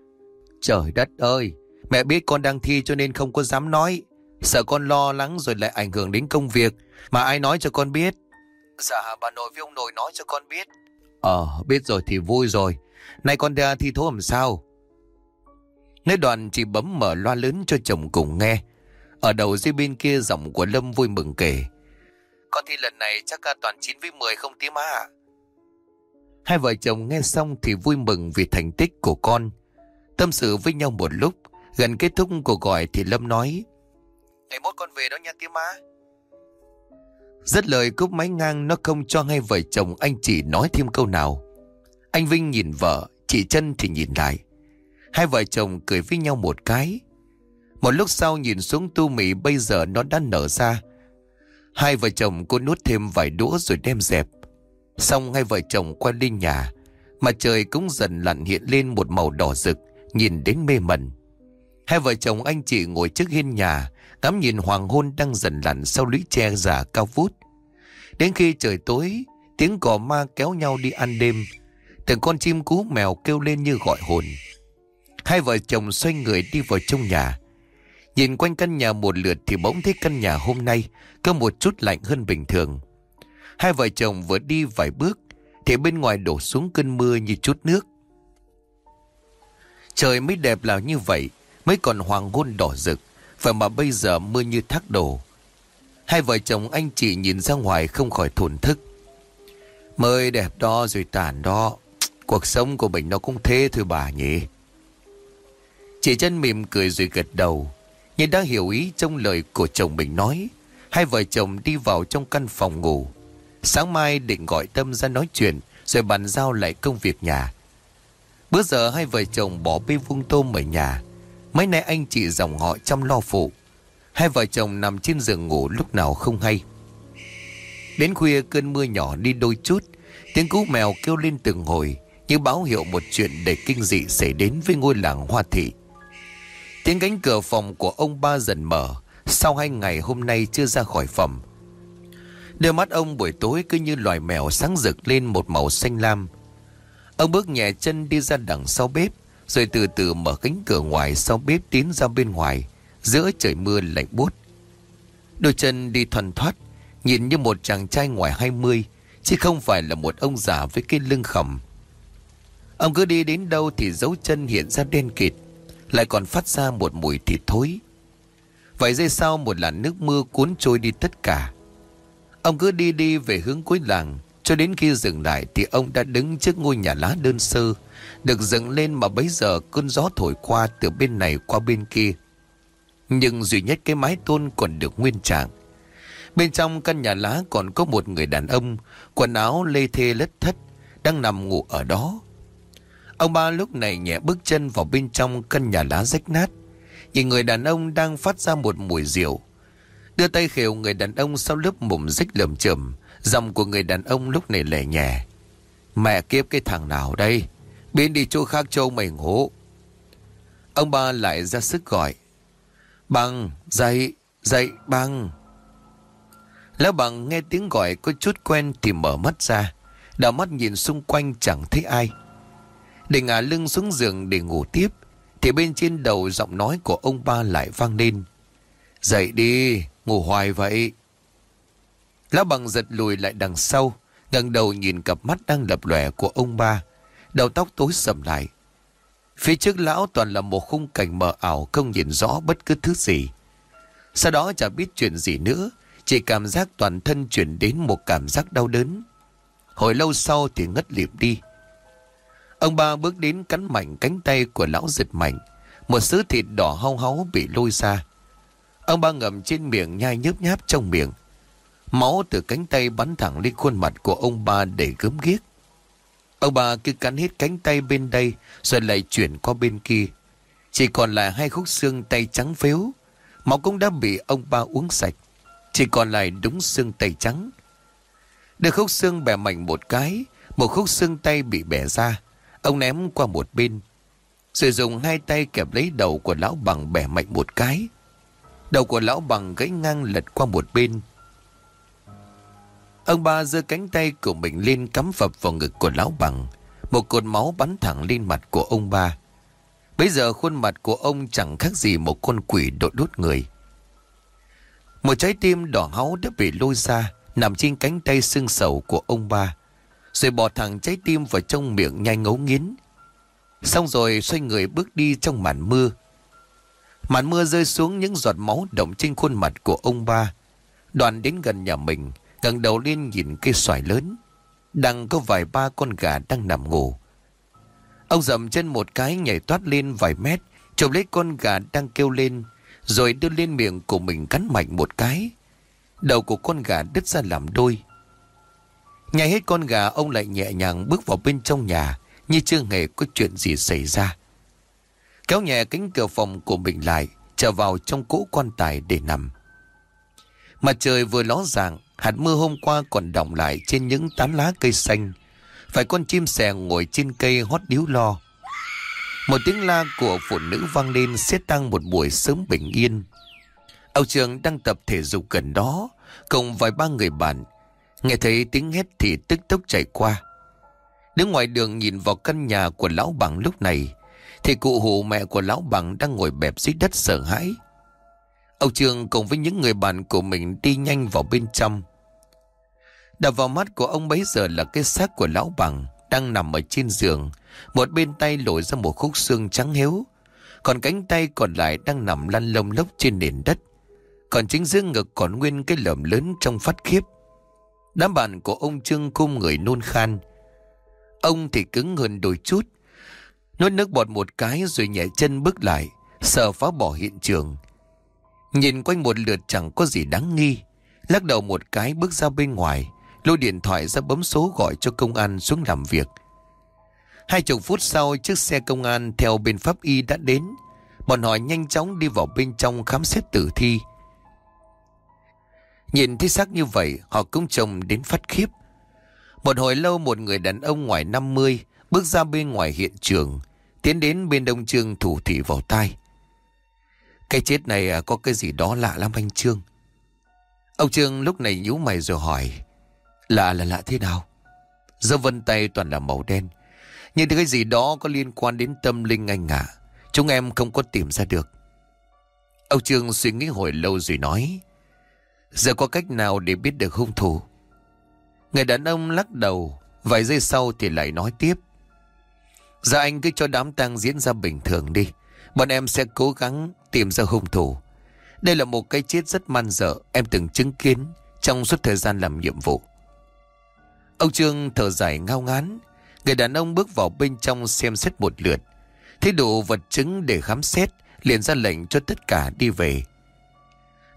Trời đất ơi Mẹ biết con đang thi cho nên không có dám nói. Sợ con lo lắng rồi lại ảnh hưởng đến công việc. Mà ai nói cho con biết? Dạ bà nội với ông nội nói cho con biết. Ờ biết rồi thì vui rồi. Nay con ra thi thố làm sao? Nói đoạn chỉ bấm mở loa lớn cho chồng cùng nghe. Ở đầu dưới bên kia giọng của Lâm vui mừng kể. Con thi lần này chắc toàn 9 với 10 không tí má Hai vợ chồng nghe xong thì vui mừng vì thành tích của con Tâm sự với nhau một lúc Gần kết thúc cuộc gọi thì Lâm nói Ngày mốt con về đó nha tí má rất lời cúp máy ngang nó không cho hai vợ chồng anh chị nói thêm câu nào. Anh Vinh nhìn vợ, chị chân thì nhìn lại. Hai vợ chồng cười với nhau một cái. Một lúc sau nhìn xuống tu mì bây giờ nó đã nở ra. Hai vợ chồng cô nuốt thêm vài đũa rồi đem dẹp. Xong hai vợ chồng quay lên nhà. Mặt trời cũng dần lặn hiện lên một màu đỏ rực, nhìn đến mê mẩn. Hai vợ chồng anh chị ngồi trước hiên nhà, ngắm nhìn hoàng hôn đang dần lặn sau lũy tre già cao vút. Đến khi trời tối, tiếng cò ma kéo nhau đi ăn đêm. Từng con chim cú mèo kêu lên như gọi hồn. Hai vợ chồng xoay người đi vào trong nhà. Nhìn quanh căn nhà một lượt thì bỗng thấy căn nhà hôm nay có một chút lạnh hơn bình thường. Hai vợ chồng vừa đi vài bước thì bên ngoài đổ xuống cơn mưa như chút nước. Trời mới đẹp là như vậy, mới còn hoàng hôn đỏ rực, vậy mà bây giờ mưa như thác đổ. Hai vợ chồng anh chị nhìn ra ngoài không khỏi thổn thức. Mới đẹp đó rồi tàn đó, cuộc sống của mình nó cũng thế thôi bà nhỉ. Chị chân mỉm cười rồi gật đầu, nhưng đã hiểu ý trong lời của chồng mình nói. Hai vợ chồng đi vào trong căn phòng ngủ. Sáng mai định gọi Tâm ra nói chuyện, rồi bàn giao lại công việc nhà. Bữa giờ hai vợ chồng bỏ bê vuông tôm ở nhà. Mấy nay anh chị dòng họ chăm lo phụ. Hai vợ chồng nằm trên giường ngủ lúc nào không hay. Đến khuya cơn mưa nhỏ đi đôi chút. Tiếng cú mèo kêu lên từng hồi, như báo hiệu một chuyện đầy kinh dị xảy đến với ngôi làng Hoa Thị. Tiếng cánh cửa phòng của ông ba dần mở, sau hai ngày hôm nay chưa ra khỏi phòng. Đôi mắt ông buổi tối cứ như loài mèo sáng rực lên một màu xanh lam. Ông bước nhẹ chân đi ra đằng sau bếp, rồi từ từ mở cánh cửa ngoài sau bếp tiến ra bên ngoài, giữa trời mưa lạnh buốt. Đôi chân đi thuần thoát, nhìn như một chàng trai ngoài 20, chứ không phải là một ông già với cái lưng khẩm. Ông cứ đi đến đâu thì dấu chân hiện ra đen kịt, lại còn phát ra một mùi thịt thối. vài giây sau một làn nước mưa cuốn trôi đi tất cả. Ông cứ đi đi về hướng cuối làng, cho đến khi dừng lại thì ông đã đứng trước ngôi nhà lá đơn sơ, được dựng lên mà bấy giờ cơn gió thổi qua từ bên này qua bên kia. Nhưng duy nhất cái mái tôn còn được nguyên trạng. Bên trong căn nhà lá còn có một người đàn ông, quần áo lê thê lất thất, đang nằm ngủ ở đó. Ông ba lúc này nhẹ bước chân vào bên trong căn nhà lá rách nát. Nhìn người đàn ông đang phát ra một mùi rượu. Đưa tay khều người đàn ông sau lớp mồm rách lầm chởm Giọng của người đàn ông lúc này lẻ nhẹ. Mẹ kiếp cái thằng nào đây? Biến đi chỗ khác châu mày ngủ. Ông ba lại ra sức gọi. Bằng, dậy, dậy, bằng. Lão bằng nghe tiếng gọi có chút quen thì mở mắt ra. Đảo mắt nhìn xung quanh chẳng thấy ai. Để ngả lưng xuống giường để ngủ tiếp Thì bên trên đầu giọng nói của ông ba lại vang lên Dậy đi Ngủ hoài vậy. Lão bằng giật lùi lại đằng sau, ngẩng đầu nhìn cặp mắt đang lập lòe của ông ba. Đầu tóc tối sầm lại. Phía trước lão toàn là một khung cảnh mờ ảo, Không nhìn rõ bất cứ thứ gì. Sau đó chả biết chuyện gì nữa, Chỉ cảm giác toàn thân chuyển đến một cảm giác đau đớn. Hồi lâu sau thì ngất liệm đi. Ông ba bước đến cắn mạnh cánh tay của lão giật mạnh. Một sứ thịt đỏ hau háu bị lôi ra. Ông ba ngậm trên miệng nhai nhớp nháp trong miệng. Máu từ cánh tay bắn thẳng lên khuôn mặt của ông ba để gớm ghiếc. Ông ba cứ cắn hết cánh tay bên đây rồi lại chuyển qua bên kia. Chỉ còn lại hai khúc xương tay trắng phếu. Máu cũng đã bị ông ba uống sạch. Chỉ còn lại đúng xương tay trắng. Được khúc xương bẻ mạnh một cái, một khúc xương tay bị bẻ ra. Ông ném qua một bên. Rồi dùng hai tay kẹp lấy đầu của lão bằng bẻ mạnh một cái. Đầu của lão bằng gãy ngang lật qua một bên. Ông ba giơ cánh tay của mình lên cắm phập vào ngực của lão bằng. Một cột máu bắn thẳng lên mặt của ông ba. Bây giờ khuôn mặt của ông chẳng khác gì một con quỷ đột đốt người. Một trái tim đỏ háu đã bị lôi ra, nằm trên cánh tay xương sầu của ông ba. Rồi bỏ thẳng trái tim vào trong miệng nhanh ngấu nghiến Xong rồi xoay người bước đi trong màn mưa Màn mưa rơi xuống những giọt máu động trên khuôn mặt của ông ba. Đoàn đến gần nhà mình gần đầu lên nhìn cây xoài lớn, Đang có vài ba con gà đang nằm ngủ. Ông dậm chân một cái nhảy toát lên vài mét, Chụp lấy con gà đang kêu lên, Rồi đưa lên miệng của mình cắn mạnh một cái. Đầu của con gà đứt ra làm đôi. Nhảy hết con gà, ông lại nhẹ nhàng bước vào bên trong nhà, Như chưa hề có chuyện gì xảy ra. Kéo nhẹ cánh cửa phòng của mình lại, Trở vào trong cỗ quan tài để nằm. Mặt trời vừa ló dạng, Hạt mưa hôm qua còn đọng lại Trên những tán lá cây xanh. Phải con chim sẻ ngồi trên cây hót điếu lo. Một tiếng la của phụ nữ vang lên Sẽ tăng một buổi sớm bình yên. Âu Trường đang tập thể dục gần đó, Cùng vài ba người bạn. Nghe thấy tiếng hét thì tức tốc chạy qua. Đứng ngoài đường nhìn vào căn nhà của lão bằng lúc này thì cụ hù mẹ của lão bằng đang ngồi bẹp dưới đất sợ hãi. Ông Trường cùng với những người bạn của mình đi nhanh vào bên trong. Đập vào mắt của ông bấy giờ là cái xác của lão bằng Đang nằm ở trên giường. Một bên tay lội ra một khúc xương trắng héo, Còn cánh tay còn lại đang nằm lăn lông lốc trên nền đất. Còn chính giữa ngực còn nguyên cái lầm lớn trong phát khiếp. Đám bạn của ông Trương cung người nôn khan. Ông thì cứng hơn đôi chút. Nuốt nước bọt một cái rồi nhẹ chân bước lại, Sợ phá bỏ hiện trường. Nhìn quanh một lượt chẳng có gì đáng nghi. Lắc đầu một cái bước ra bên ngoài, Lôi điện thoại ra bấm số gọi cho công an xuống làm việc. Hai chục phút sau, chiếc xe công an theo bên pháp y đã đến. Bọn họ nhanh chóng đi vào bên trong khám xét tử thi. Nhìn thấy xác như vậy, họ cũng trông đến phát khiếp. Một hồi lâu một người đàn ông ngoài 50 bước ra bên ngoài hiện trường. Tiến đến bên đông trương thủ thị vào tai. Cái chết này à, có cái gì đó lạ lắm anh Trương. Ông Trương lúc này nhíu mày rồi hỏi, Lạ là lạ thế nào? Dấu vân tay toàn là màu đen. Nhưng cái gì đó có liên quan đến tâm linh anh ạ. Chúng em không có tìm ra được. Ông Trương suy nghĩ hồi lâu rồi nói, Giờ có cách nào để biết được hung thủ? Người đàn ông lắc đầu, Vài giây sau thì lại nói tiếp Giờ anh cứ cho đám tang diễn ra bình thường đi. Bọn em sẽ cố gắng tìm ra hung thủ. Đây là một cái chết rất man dở Em từng chứng kiến Trong suốt thời gian làm nhiệm vụ. Ông Trương thở dài ngao ngán. Người đàn ông bước vào bên trong xem xét một lượt. Thấy đủ vật chứng để khám xét, Liền ra lệnh cho tất cả đi về.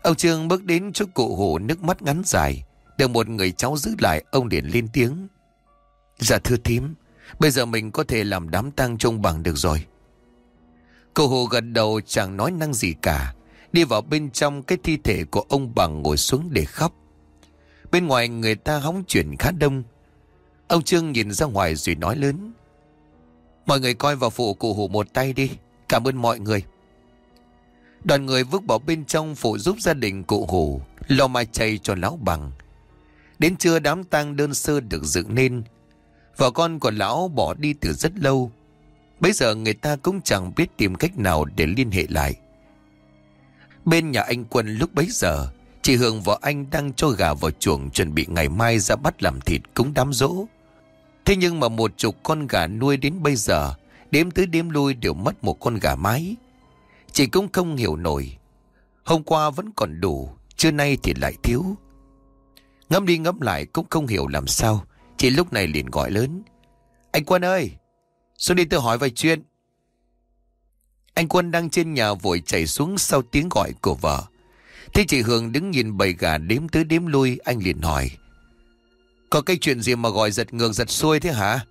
Ông Trương bước đến chỗ cụ hủ nước mắt ngắn dài. Được một người cháu giữ lại, Ông liền lên tiếng. Dạ thưa thím Bây giờ mình có thể làm đám tang trông bằng được rồi. Cụ hồ gật đầu chẳng nói năng gì cả. Đi vào bên trong cái thi thể của ông bằng ngồi xuống để khóc. Bên ngoài người ta hóng chuyển khá đông. Ông Trương nhìn ra ngoài rồi nói lớn. Mọi người coi vào phụ cụ hồ một tay đi. Cảm ơn mọi người. Đoàn người vứt bỏ bên trong phụ giúp gia đình cụ hồ, Lo mai chay cho lão bằng. Đến trưa đám tang đơn sơ được dựng nên. Vợ con của lão bỏ đi từ rất lâu. Bây giờ người ta cũng chẳng biết tìm cách nào để liên hệ lại. Bên nhà anh Quân lúc bấy giờ, Chị Hương vợ anh đang cho gà vào chuồng Chuẩn bị ngày mai ra bắt làm thịt cúng đám rỗ. Thế nhưng mà một chục con gà nuôi đến bây giờ, Đếm tới đếm lui đều mất một con gà mái. Chị cũng không hiểu nổi. Hôm qua vẫn còn đủ, Trưa nay thì lại thiếu. Ngẫm đi ngẫm lại cũng không hiểu làm sao. Chị lúc này liền gọi lớn. Anh Quân ơi, Xuống đi tôi hỏi vài chuyện. Anh Quân đang trên nhà vội chạy xuống Sau tiếng gọi của vợ. Thế chị Hương đứng nhìn bầy gà đếm tới đếm lui, Anh liền hỏi. Có cái chuyện gì mà gọi giật ngược giật xuôi thế hả?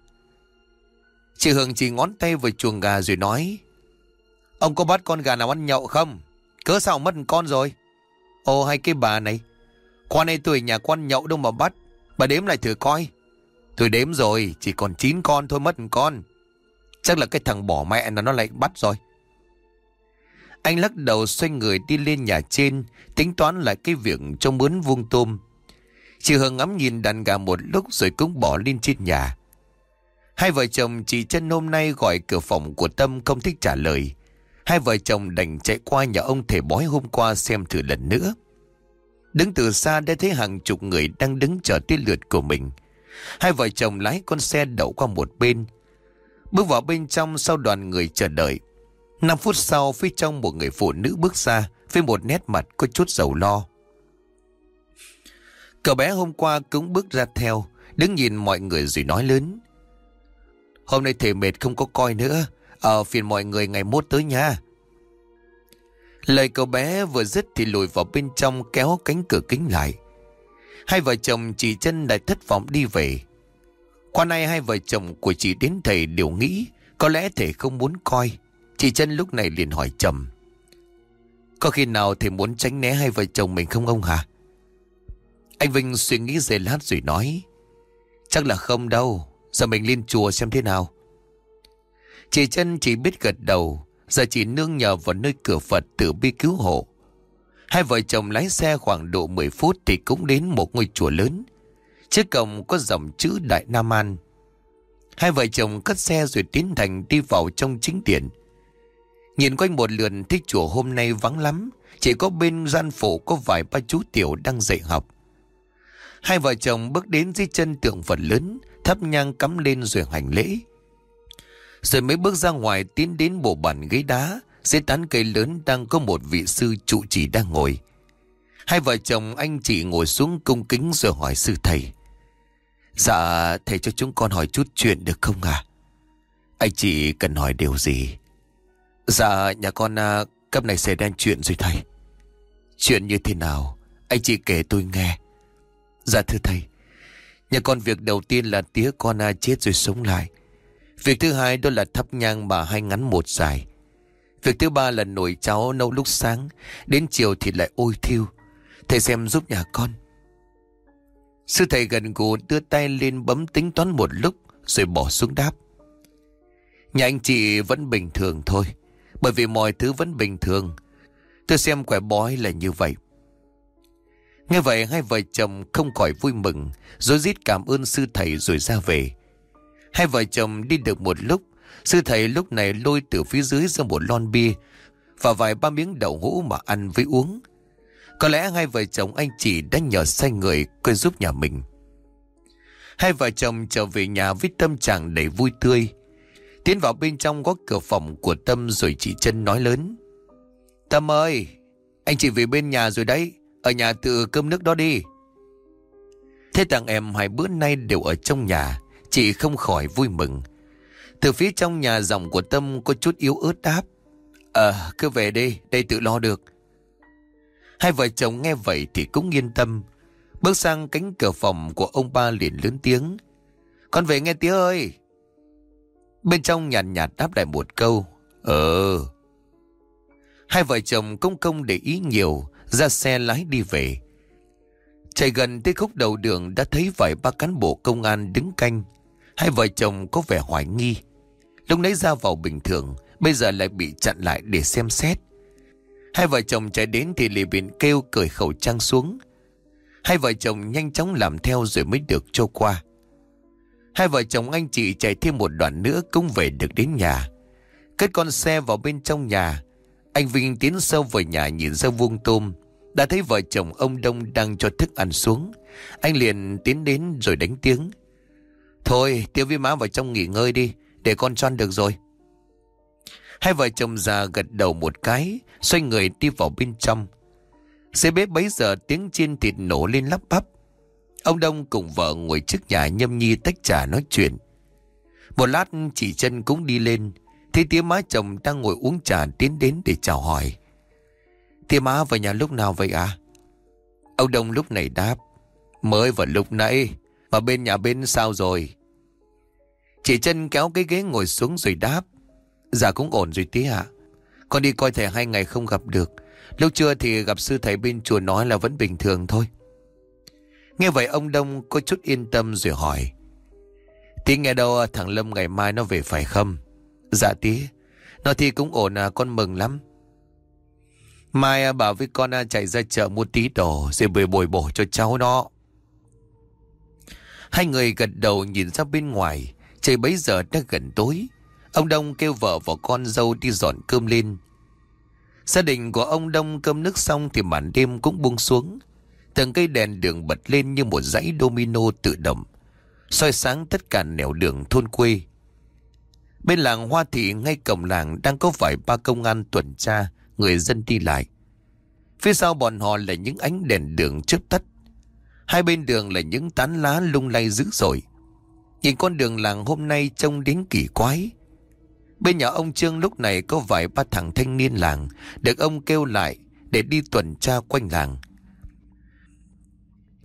Chị Hương chỉ ngón tay vào chuồng gà rồi nói. Ông có bắt con gà nào ăn nhậu không? Cớ sao mất con rồi? Ồ hay cái bà này. Qua này tuổi nhà con nhậu đâu mà bắt. Bà đếm lại thử coi. Tôi đếm rồi, Chỉ còn 9 con thôi, mất con. Chắc là cái thằng bỏ mẹ nó nó lại bắt rồi. Anh lắc đầu xoay người đi lên nhà trên, Tính toán lại cái việc cho mướn vuông tôm. Chị Hương ngắm nhìn đàn gà một lúc Rồi cũng bỏ lên trên nhà. Hai vợ chồng chị chân hôm nay gọi cửa phòng của Tâm không thích trả lời. Hai vợ chồng đành chạy qua nhà ông thể bói hôm qua xem thử lần nữa. Đứng từ xa đã thấy hàng chục người đang đứng chờ tiết lượt của mình. Hai vợ chồng lái con xe đậu qua một bên. Bước vào bên trong sau đoàn người chờ đợi. Năm phút sau, phía trong một người phụ nữ bước ra, Với một nét mặt có chút dầu lo. Cậu bé hôm qua cũng bước ra theo, Đứng nhìn mọi người rồi nói lớn. Hôm nay thể mệt không có coi nữa, ở phiền mọi người ngày mốt tới nha. Lời cậu bé vừa dứt thì lùi vào bên trong kéo cánh cửa kính lại. Hai vợ chồng chị chân lại thất vọng đi về. Qua nay hai vợ chồng của chị đến thầy đều nghĩ, Có lẽ thầy không muốn coi. Chị chân lúc này liền hỏi chồng. Có khi nào thầy muốn tránh né hai vợ chồng mình không ông hả? Anh Vinh suy nghĩ giây lát rồi nói. Chắc là không đâu, Giờ mình lên chùa xem thế nào. Chị chân chỉ biết gật đầu, Giờ chỉ nương nhờ vào nơi cửa Phật tự bi cứu hộ. Hai vợ chồng lái xe khoảng độ 10 phút Thì cũng đến một ngôi chùa lớn. Trước cổng có dòng chữ Đại Nam An. Hai vợ chồng cất xe rồi tiến thành đi vào trong chính điện. Nhìn quanh một lượt thấy chùa hôm nay vắng lắm, Chỉ có bên gian phủ có vài ba chú tiểu đang dạy học. Hai vợ chồng bước đến dưới chân tượng Phật lớn, Thắp nhang cắm lên rồi hành lễ. Rồi mới bước ra ngoài tiến đến bộ bàn ghế đá dưới tán cây lớn đang có một vị sư trụ trì đang ngồi. Hai vợ chồng anh chị ngồi xuống cung kính rồi hỏi sư thầy. Dạ thầy cho chúng con hỏi chút chuyện được không à Anh chị cần hỏi điều gì? Dạ nhà con à, cấp này xảy ra chuyện rồi thầy. Chuyện như thế nào? Anh chị kể tôi nghe. Dạ thưa thầy. Nhà con việc đầu tiên là tía con à, chết rồi sống lại. Việc thứ hai đó là thắp nhang bà hai ngắn một dài. Việc thứ ba là nồi cháo nấu lúc sáng, Đến chiều thì lại ôi thiêu. Thầy xem giúp nhà con. Sư thầy gần gù đưa tay lên bấm tính toán một lúc, Rồi bỏ xuống đáp. Nhà anh chị vẫn bình thường thôi, Bởi vì mọi thứ vẫn bình thường. Tôi xem quẻ bói là như vậy. Nghe vậy, hai vợ chồng không khỏi vui mừng Rồi rít cảm ơn sư thầy rồi ra về. Hai vợ chồng đi được một lúc Sư thầy lúc này lôi từ phía dưới ra một lon bia Và vài ba miếng đậu hũ mà ăn với uống có lẽ hai vợ chồng anh chị đã nhờ sai người quên giúp nhà mình. Hai vợ chồng trở về nhà với tâm trạng đầy vui tươi. Tiến vào bên trong có cửa phòng của Tâm rồi chị chân nói lớn. Tâm ơi, anh chị về bên nhà rồi đấy. Ở nhà tự cơm nước đó đi. Thế thằng em hai bữa nay đều ở trong nhà. Chị không khỏi vui mừng. Từ phía trong nhà giọng của Tâm có chút yếu ớt đáp. Ờ, cứ về đi, đây tự lo được. Hai vợ chồng nghe vậy thì cũng yên tâm. Bước sang cánh cửa phòng của ông ba liền lớn tiếng. Con về nghe tía ơi. Bên trong nhàn nhạt, nhạt đáp lại một câu. Ờ. Hai vợ chồng công công để ý nhiều, ra xe lái đi về. Chạy gần tới khúc đầu đường đã thấy vài ba cán bộ công an đứng canh. Hai vợ chồng có vẻ hoài nghi. Lúc nãy ra vào bình thường, bây giờ lại bị chặn lại để xem xét. Hai vợ chồng chạy đến thì Lê Viện kêu cởi khẩu trang xuống. Hai vợ chồng nhanh chóng làm theo rồi mới được cho qua. Hai vợ chồng anh chị chạy thêm một đoạn nữa cũng về được đến nhà. Cất con xe vào bên trong nhà. Anh Vinh tiến sâu vào nhà nhìn ra vuông tôm. Đã thấy vợ chồng ông Đông đang cho thức ăn xuống. Anh liền tiến đến rồi đánh tiếng. Thôi tiêu với má vào trong nghỉ ngơi đi. Để con cho ăn được rồi. Hai vợ chồng già gật đầu một cái, xoay người đi vào bên trong. Dưới bếp bấy giờ tiếng chiên thịt nổ lên lắp bắp. Ông Đông cùng vợ ngồi trước nhà nhâm nhi tách trà nói chuyện. Một lát chị chân cũng đi lên, thấy tía má chồng đang ngồi uống trà tiến đến để chào hỏi. Tía má vào nhà lúc nào vậy à? Ông Đông lúc này đáp, mới vào lúc nãy, mà bên nhà bên sao rồi? Chị chân kéo cái ghế ngồi xuống rồi đáp, Dạ cũng ổn rồi tí ạ. Con đi coi thầy hai ngày không gặp được. Lúc trưa thì gặp sư thầy bên chùa nói là vẫn bình thường thôi. Nghe vậy ông Đông có chút yên tâm rồi hỏi. Tí nghe đâu thằng Lâm ngày mai nó về phải không? Dạ tí. Nó thì cũng ổn à con mừng lắm. Mai à, bảo với con à, chạy ra chợ mua tí đồ rồi bồi bồi bổ cho cháu nó. Hai người gật đầu nhìn ra bên ngoài. Trời bấy giờ đã gần tối. Ông Đông kêu vợ và con dâu đi dọn cơm lên. Gia đình của ông Đông cơm nước xong thì màn đêm cũng buông xuống. Từng cây đèn đường bật lên như một dãy domino tự động, soi sáng tất cả nẻo đường thôn quê. Bên làng Hoa Thị ngay cổng làng đang có vài ba công an tuần tra, người dân đi lại. Phía sau bọn họ là những ánh đèn đường chớp tắt. Hai bên đường là những tán lá lung lay dữ dội. Nhìn con đường làng hôm nay trông đến kỳ quái. Bên nhà ông Trương lúc này có vài ba thằng thanh niên làng được ông kêu lại để đi tuần tra quanh làng.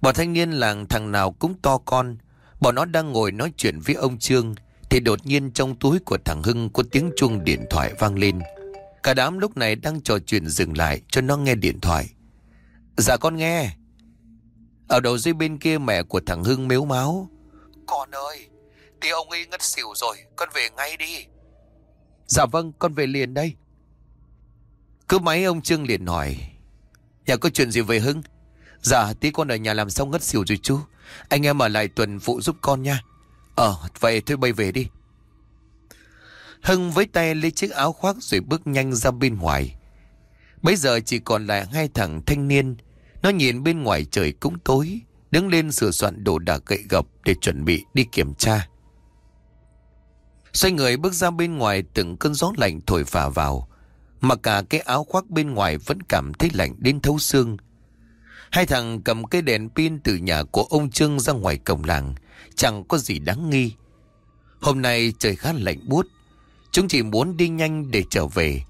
Bọn thanh niên làng thằng nào cũng to con, bọn nó đang ngồi nói chuyện với ông Trương Thì đột nhiên trong túi của thằng Hưng có tiếng chuông điện thoại vang lên Cả đám lúc này đang trò chuyện dừng lại cho nó nghe điện thoại Dạ con nghe Ở đầu dây bên kia mẹ của thằng Hưng mếu máu con ơi. Thì ông ấy ngất xỉu rồi, Con về ngay đi. Dạ vâng con về liền đây. Cứ máy ông Trương liền hỏi, Nhà có chuyện gì về Hưng? Dạ tí con ở nhà làm xong ngất xỉu rồi chú. Anh em ở lại tuần phụ giúp con nha. Ờ vậy thôi bay về đi. Hưng với tay lấy chiếc áo khoác rồi bước nhanh ra bên ngoài. Bây giờ chỉ còn lại hai thằng thanh niên. Nó nhìn bên ngoài trời cũng tối. Đứng lên sửa soạn đồ đạc gậy gập Để chuẩn bị đi kiểm tra. Xoay người bước ra bên ngoài, Từng cơn gió lạnh thổi phả vào. Mà cả cái áo khoác bên ngoài Vẫn cảm thấy lạnh đến thấu xương. Hai thằng cầm cái đèn pin Từ nhà của ông Trương ra ngoài cổng làng, Chẳng có gì đáng nghi. Hôm nay trời khá lạnh buốt, Chúng chỉ muốn đi nhanh để trở về.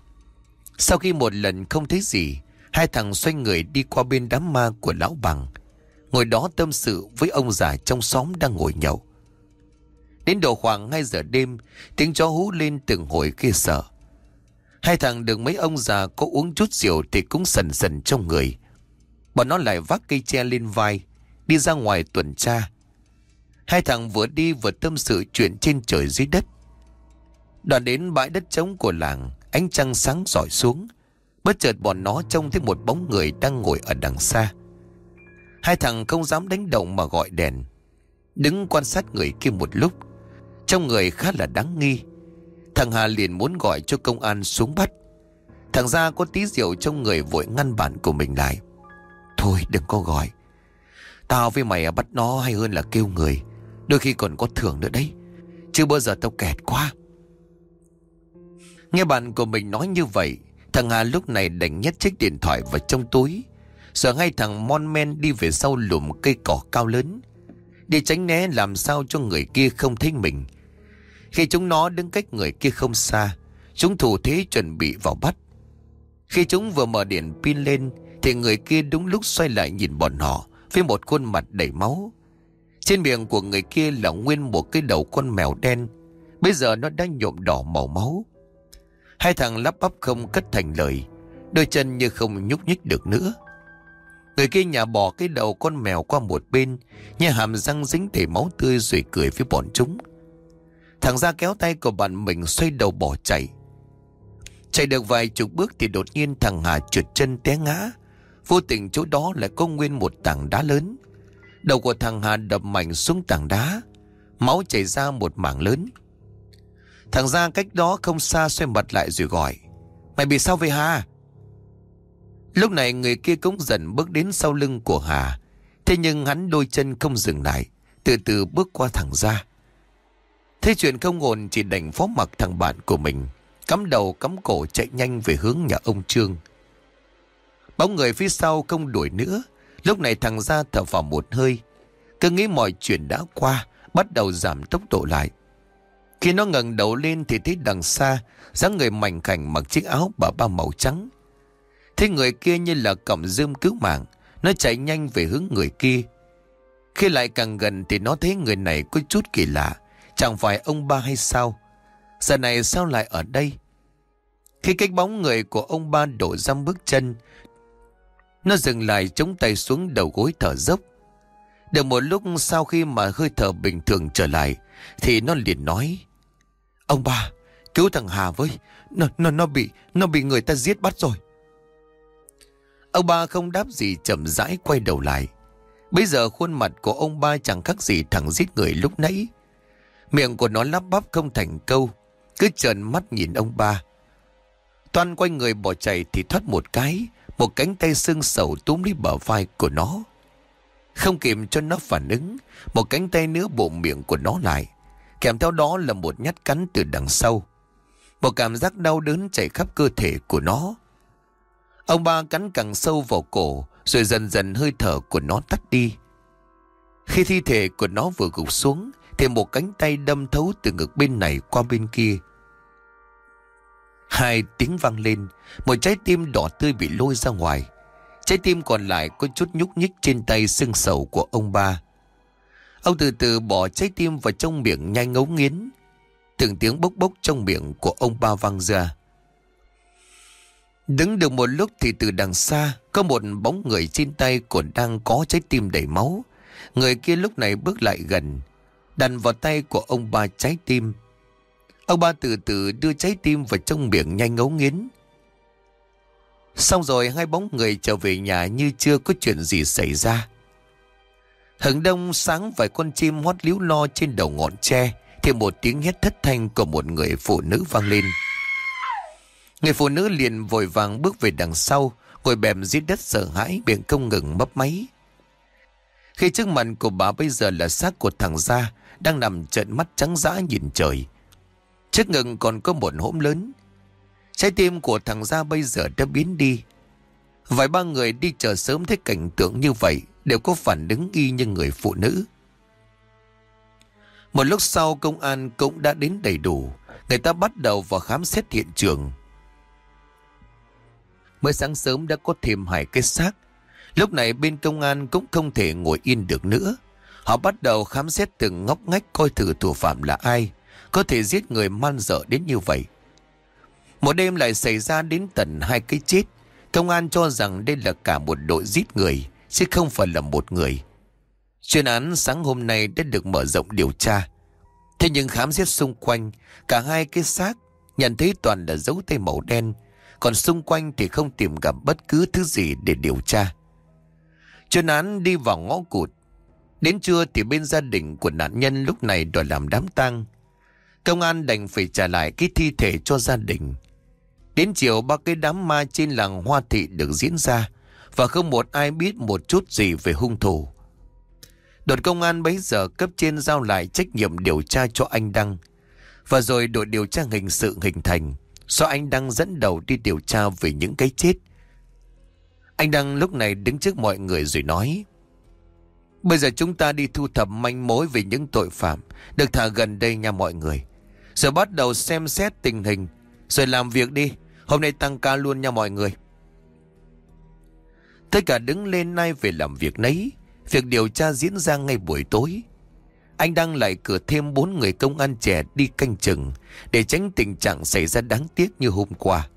Sau khi một lần không thấy gì, Hai thằng xoay người đi qua bên đám ma của lão bằng. Ngồi đó tâm sự với ông già trong xóm đang ngồi nhậu. Đến độ khoảng 2 giờ đêm, Tiếng chó hú lên từng hồi kia sợ Hai thằng được mấy ông già có uống chút rượu Thì cũng sần sần trong người. Bọn nó lại vác cây tre lên vai, Đi ra ngoài tuần tra. Hai thằng vừa đi vừa tâm sự chuyện trên trời dưới đất. Đoàn đến bãi đất trống của làng, Ánh trăng sáng rọi xuống. Bất chợt bọn nó trông thấy một bóng người đang ngồi ở đằng xa. Hai thằng không dám đánh động mà gọi đèn. Đứng quan sát người kia một lúc, Trong người khá là đáng nghi. Thằng Hà liền muốn gọi cho công an xuống bắt. Thằng ra có tí rượu trong người vội ngăn bạn của mình lại. Thôi, đừng có gọi. Tao với mày à, bắt nó hay hơn là kêu người. Đôi khi còn có thưởng nữa đấy. Chưa bao giờ tao kẹt quá. Nghe bạn của mình nói như vậy, Thằng Hà lúc này đành nhét chiếc điện thoại vào trong túi. Sợ ngay thằng Mon Men đi về sau lùm cây cỏ cao lớn, Để tránh né làm sao cho người kia không thấy mình. Khi chúng nó đứng cách người kia không xa, Chúng thủ thế chuẩn bị vào bắt. Khi chúng vừa mở điện pin lên, Thì người kia đúng lúc xoay lại nhìn bọn họ Với một khuôn mặt đầy máu. Trên miệng của người kia là nguyên một cái đầu con mèo đen. Bây giờ nó đã nhuộm đỏ màu máu. Hai thằng lắp bắp không cất thành lời, Đôi chân như không nhúc nhích được nữa. Người kia nhà bỏ cái đầu con mèo qua một bên, Nhà hàm răng dính thể máu tươi rồi cười với bọn chúng. Thằng ra kéo tay của bạn mình xoay đầu bỏ chạy. Chạy được vài chục bước thì đột nhiên thằng Hà trượt chân té ngã. Vô tình chỗ đó lại có nguyên một tảng đá lớn. Đầu của thằng Hà đập mạnh xuống tảng đá. Máu chảy ra một mảng lớn. Thằng ra cách đó không xa xoay mặt lại rồi gọi. Mày bị sao vậy Hà? Lúc này người kia cũng dần bước đến sau lưng của Hà. Thế nhưng hắn đôi chân không dừng lại, Từ từ bước qua thằng ra. Thế chuyện không ổn chỉ đành phó mặc thằng bạn của mình, Cắm đầu cắm cổ chạy nhanh về hướng nhà ông Trương. Bóng người phía sau không đuổi nữa, Lúc này thằng ra thở vào một hơi. Cứ nghĩ mọi chuyện đã qua, Bắt đầu giảm tốc độ lại. Khi nó ngẩng đầu lên thì thấy đằng xa, dáng người mảnh khảnh mặc chiếc áo bà ba màu trắng. Thế người kia như là cọng dơm cứu mạng. Nó chạy nhanh về hướng người kia. Khi lại càng gần thì nó thấy người này có chút kỳ lạ. Chẳng phải ông ba hay sao? Giờ này sao lại ở đây? Khi cái bóng người của ông ba đổ ra bước chân Nó dừng lại chống tay xuống đầu gối thở dốc. Được một lúc sau khi mà hơi thở bình thường trở lại Thì nó liền nói Ông ba Cứu thằng Hà với. Nó, nó, nó bị Nó bị người ta giết bắt rồi. Ông ba không đáp gì chậm rãi quay đầu lại. Bây giờ khuôn mặt của ông ba chẳng khác gì thằng giết người lúc nãy. Miệng của nó lắp bắp không thành câu, cứ trợn mắt nhìn ông ba. Toan quay người bỏ chạy thì thoát một cái, một cánh tay xương sầu túm lấy bờ vai của nó. Không kịp cho nó phản ứng, một cánh tay nữa bộ miệng của nó lại. Kèm theo đó là một nhát cắn từ đằng sau. Một cảm giác đau đớn chạy khắp cơ thể của nó. Ông ba cắn càng sâu vào cổ, Rồi dần dần hơi thở của nó tắt đi. Khi thi thể của nó vừa gục xuống, Thì một cánh tay đâm thấu từ ngực bên này qua bên kia. Hai tiếng vang lên, Một trái tim đỏ tươi bị lôi ra ngoài. Trái tim còn lại có chút nhúc nhích trên tay xương sầu của ông ba. Ông từ từ bỏ trái tim vào trong miệng nhanh ngấu nghiến. Từng tiếng bốc bốc trong miệng của ông ba vang ra. Đứng được một lúc thì từ đằng xa, Có một bóng người trên tay còn đang có trái tim đầy máu. Người kia lúc này bước lại gần, Đặt vào tay của ông ba trái tim. Ông ba từ từ đưa trái tim vào trong miệng nhanh ngấu nghiến. Xong rồi hai bóng người trở về nhà như chưa có chuyện gì xảy ra. Hừng đông sáng vài con chim hót líu lo trên đầu ngọn tre, Thì một tiếng hét thất thanh của một người phụ nữ vang lên. Người phụ nữ liền vội vàng bước về đằng sau, Ngồi bèm dưới đất sợ hãi, miệng không ngừng mấp máy. Khi trước mặt của bà bây giờ là xác của thằng Gia, Đang nằm trợn mắt trắng dã nhìn trời. Trước ngực còn có một hỗn lớn. Trái tim của thằng Gia bây giờ đã biến đi. Vài ba người đi chờ sớm thấy cảnh tượng như vậy Đều có phản ứng y như người phụ nữ. Một lúc sau, công an cũng đã đến đầy đủ. Người ta bắt đầu vào khám xét hiện trường. Mới sáng sớm đã có thêm hai cái xác. Lúc này bên công an cũng không thể ngồi yên được nữa. Họ bắt đầu khám xét từng ngóc ngách coi thử thủ phạm là ai. Có thể giết người man dợ đến như vậy. Một đêm lại xảy ra đến tận hai cái chết. Công an cho rằng đây là cả một đội giết người, Chứ không phải là một người. Chuyên án sáng hôm nay đã được mở rộng điều tra. Thế nhưng khám xét xung quanh, Cả hai cái xác Nhận thấy toàn là dấu tay màu đen còn xung quanh thì không tìm gặp bất cứ thứ gì để điều tra. Chuyên án đi vào ngõ cụt. Đến trưa thì bên gia đình của nạn nhân lúc này đòi làm đám tang. Công an đành phải trả lại cái thi thể cho gia đình. Đến chiều, ba cái đám ma trên làng Hoa Thị được diễn ra Và không một ai biết một chút gì về hung thủ. Đột công an bấy giờ cấp trên giao lại trách nhiệm điều tra cho anh Đăng Và rồi đội điều tra hình sự hình thành. Do anh đang dẫn đầu đi điều tra về những cái chết. Anh đang lúc này đứng trước mọi người rồi nói, Bây giờ chúng ta đi thu thập manh mối về những tội phạm. Được thả gần đây nha mọi người. Giờ bắt đầu xem xét tình hình, Rồi làm việc đi. Hôm nay tăng ca luôn nha mọi người. Tất cả đứng lên nay về làm việc nấy. Việc điều tra diễn ra ngay buổi tối. Anh đang lại cử thêm bốn người công an trẻ đi canh chừng Để tránh tình trạng xảy ra đáng tiếc như hôm qua.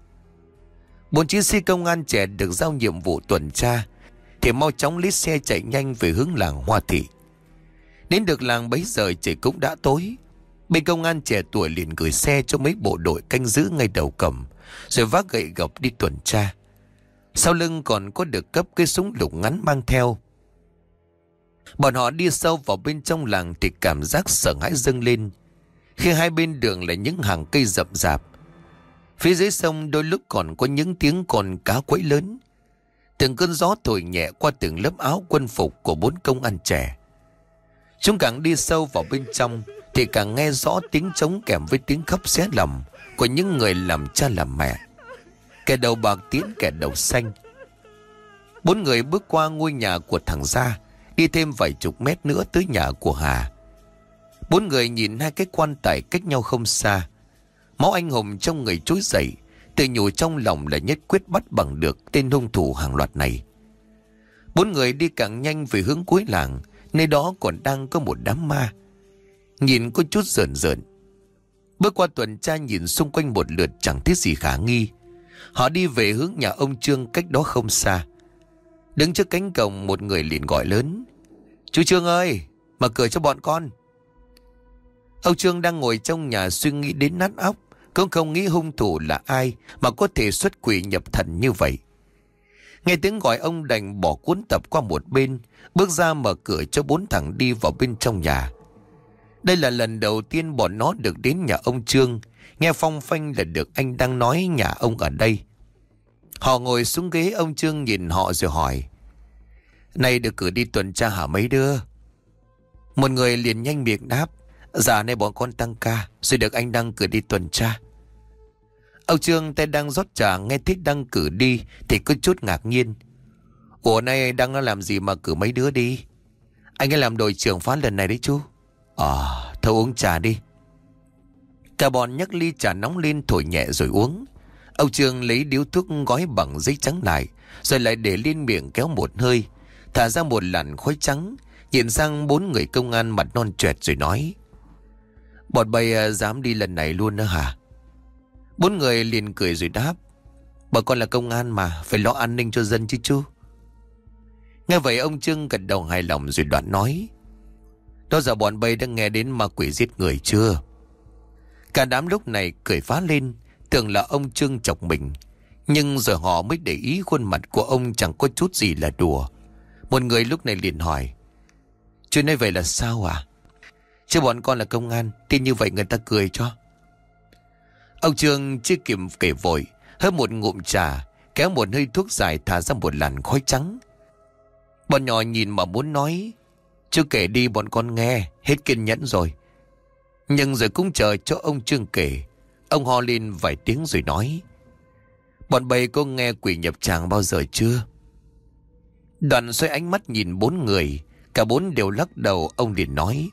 Bốn chiến sĩ công an trẻ được giao nhiệm vụ tuần tra, Thì mau chóng lít xe chạy nhanh về hướng làng Hoa Thị. Đến được làng bấy giờ trời cũng đã tối. Bên công an trẻ tuổi liền gửi xe cho mấy bộ đội canh giữ ngay đầu cầm Rồi vác gậy gộc đi tuần tra. Sau lưng còn có được cấp cái súng lục ngắn mang theo. Bọn họ đi sâu vào bên trong làng Thì cảm giác sợ hãi dâng lên. Khi hai bên đường là những hàng cây rậm rạp, Phía dưới sông đôi lúc còn có những tiếng còn cá quẫy lớn. Từng cơn gió thổi nhẹ qua từng lớp áo quân phục của bốn công an trẻ. Chúng càng đi sâu vào bên trong Thì càng nghe rõ tiếng trống kèm với tiếng khóc xé lòng Của những người làm cha làm mẹ. Kẻ đầu bạc tiến kẻ đầu xanh. Bốn người bước qua ngôi nhà của thằng Gia. Đi thêm vài chục mét nữa tới nhà của Hà. Bốn người nhìn hai cái quan tài cách nhau không xa. Máu anh hùng trong người trỗi dậy, Tự nhủ trong lòng là nhất quyết bắt bằng được Tên hung thủ hàng loạt này. Bốn người đi càng nhanh về hướng cuối làng, Nơi đó còn đang có một đám ma. Nhìn có chút rợn rợn. Bước qua tuần tra nhìn xung quanh một lượt chẳng thấy gì khả nghi. Họ đi về hướng nhà ông Trương cách đó không xa. Đứng trước cánh cổng, một người liền gọi lớn. Chú Trương ơi, Mở cửa cho bọn con. Ông Trương đang ngồi trong nhà suy nghĩ đến nát óc, Cũng không nghĩ hung thủ là ai Mà có thể xuất quỷ nhập thần như vậy. Nghe tiếng gọi, ông đành bỏ cuốn tập qua một bên, Bước ra mở cửa cho bốn thằng đi vào bên trong nhà. Đây là lần đầu tiên bọn nó được đến nhà ông Trương. Nghe phong phanh là được anh đang nói nhà ông ở đây. Họ ngồi xuống ghế, ông Trương nhìn họ rồi hỏi, nay được cử đi tuần tra hả mấy đứa? Một người liền nhanh miệng đáp Dạ nay bọn con tăng ca, Rồi được anh đăng cử đi tuần tra. Ông Trương tay đang rót trà, Nghe thích đăng cử đi Thì có chút ngạc nhiên. Ủa, nay đăng nó làm gì mà cử mấy đứa đi? Anh ấy làm đội trưởng phán lần này đấy chú. À thôi uống trà đi. Cả bọn nhấc ly trà nóng lên, thổi nhẹ rồi uống. Ông Trương lấy điếu thuốc gói bằng giấy trắng lại Rồi lại để lên miệng kéo một hơi Thả ra một làn khói trắng Nhìn sang bốn người công an mặt non trẹt rồi nói Bọn bay à, dám đi lần này luôn nữa hả? Bốn người liền cười rồi đáp. bọn con là công an mà, phải lo an ninh cho dân chứ chú. Nghe vậy ông Trưng gật đầu hài lòng rồi đoạn nói. Đó giờ bọn bay đã nghe đến ma quỷ giết người chưa? Cả đám lúc này cười phá lên, tưởng là ông trương chọc mình. Nhưng rồi họ mới để ý khuôn mặt của ông chẳng có chút gì là đùa. Một người lúc này liền hỏi. Chuyện này vậy là sao à? Chứ bọn con là công an, tin như vậy người ta cười cho. Ông Trương chưa kịp kể vội, hớp một ngụm trà, kéo một hơi thuốc dài thả ra một làn khói trắng. Bọn nhỏ nhìn mà muốn nói, chưa kể đi bọn con nghe, hết kiên nhẫn rồi. Nhưng rồi cũng chờ cho ông Trương kể, ông ho lên vài tiếng rồi nói. Bọn bầy có nghe quỷ nhập tràng bao giờ chưa? Đoàn xoay ánh mắt nhìn bốn người, cả bốn đều lắc đầu, ông liền nói.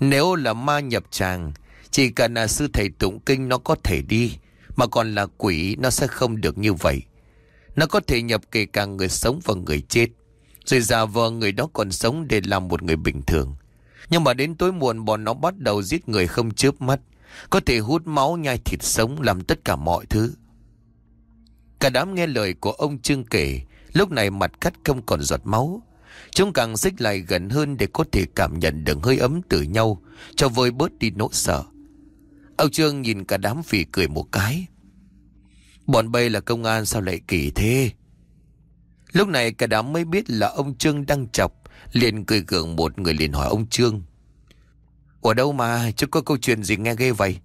Nếu là ma nhập tràng, chỉ cần là sư thầy tụng kinh nó có thể đi, mà còn là quỷ nó sẽ không được như vậy. Nó có thể nhập kể cả người sống và người chết, rồi giả vờ người đó còn sống để làm một người bình thường. Nhưng mà đến tối muộn bọn nó bắt đầu giết người không chớp mắt, có thể hút máu nhai thịt sống làm tất cả mọi thứ. Cả đám nghe lời của ông Trương kể, lúc này mặt cắt không còn giọt máu. Chúng càng xích lại gần hơn để có thể cảm nhận được hơi ấm từ nhau, cho vơi bớt đi nỗi sợ. Ông Trương nhìn cả đám phì cười một cái. Bọn bay là công an sao lại kỳ thế? Lúc này cả đám mới biết là ông Trương đang chọc, liền cười gượng một người liền hỏi ông Trương ủa đâu mà, chứ có câu chuyện gì nghe ghê vậy?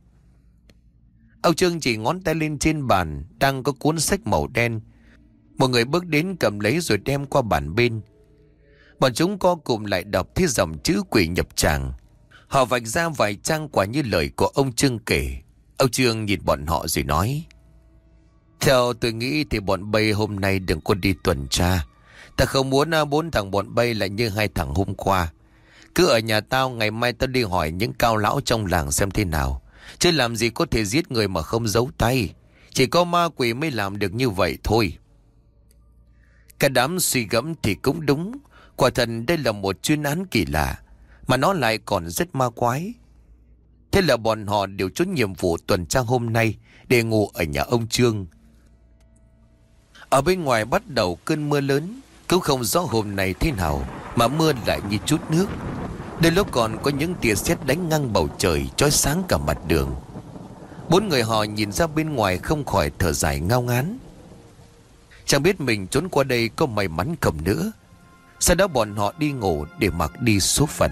Âu Trương chỉ ngón tay lên trên bàn, đang có cuốn sách màu đen. Một người bước đến cầm lấy rồi đem qua bàn bên. Bọn chúng co cùng lại đọc thấy dòng chữ quỷ nhập tràng. Họ vạch ra vài trang quả như lời của ông Trương kể. Ông Trương nhìn bọn họ rồi nói. Theo tôi nghĩ thì bọn bay hôm nay đừng có đi tuần tra. Ta không muốn à, bốn thằng bọn bay lại như hai thằng hôm qua. Cứ ở nhà tao, ngày mai tao đi hỏi những cao lão trong làng xem thế nào. Chứ làm gì có thể giết người mà không giấu tay. Chỉ có ma quỷ mới làm được như vậy thôi. Cả đám suy gẫm thì cũng đúng. Quả thật đây là một chuyên án kỳ lạ. Mà nó lại còn rất ma quái. Thế là bọn họ đều chốt nhiệm vụ tuần tra hôm nay để ngủ ở nhà ông Trương. Ở bên ngoài bắt đầu cơn mưa lớn. Cũng không rõ hôm nay thế nào, mà mưa lại như chút nước. Đôi lúc còn có những tia sét đánh ngang bầu trời chói sáng cả mặt đường. Bốn người họ nhìn ra bên ngoài không khỏi thở dài ngao ngán. Chẳng biết mình trốn qua đây có may mắn không nữa. Sau đó bọn họ đi ngủ để mặc đi số phận.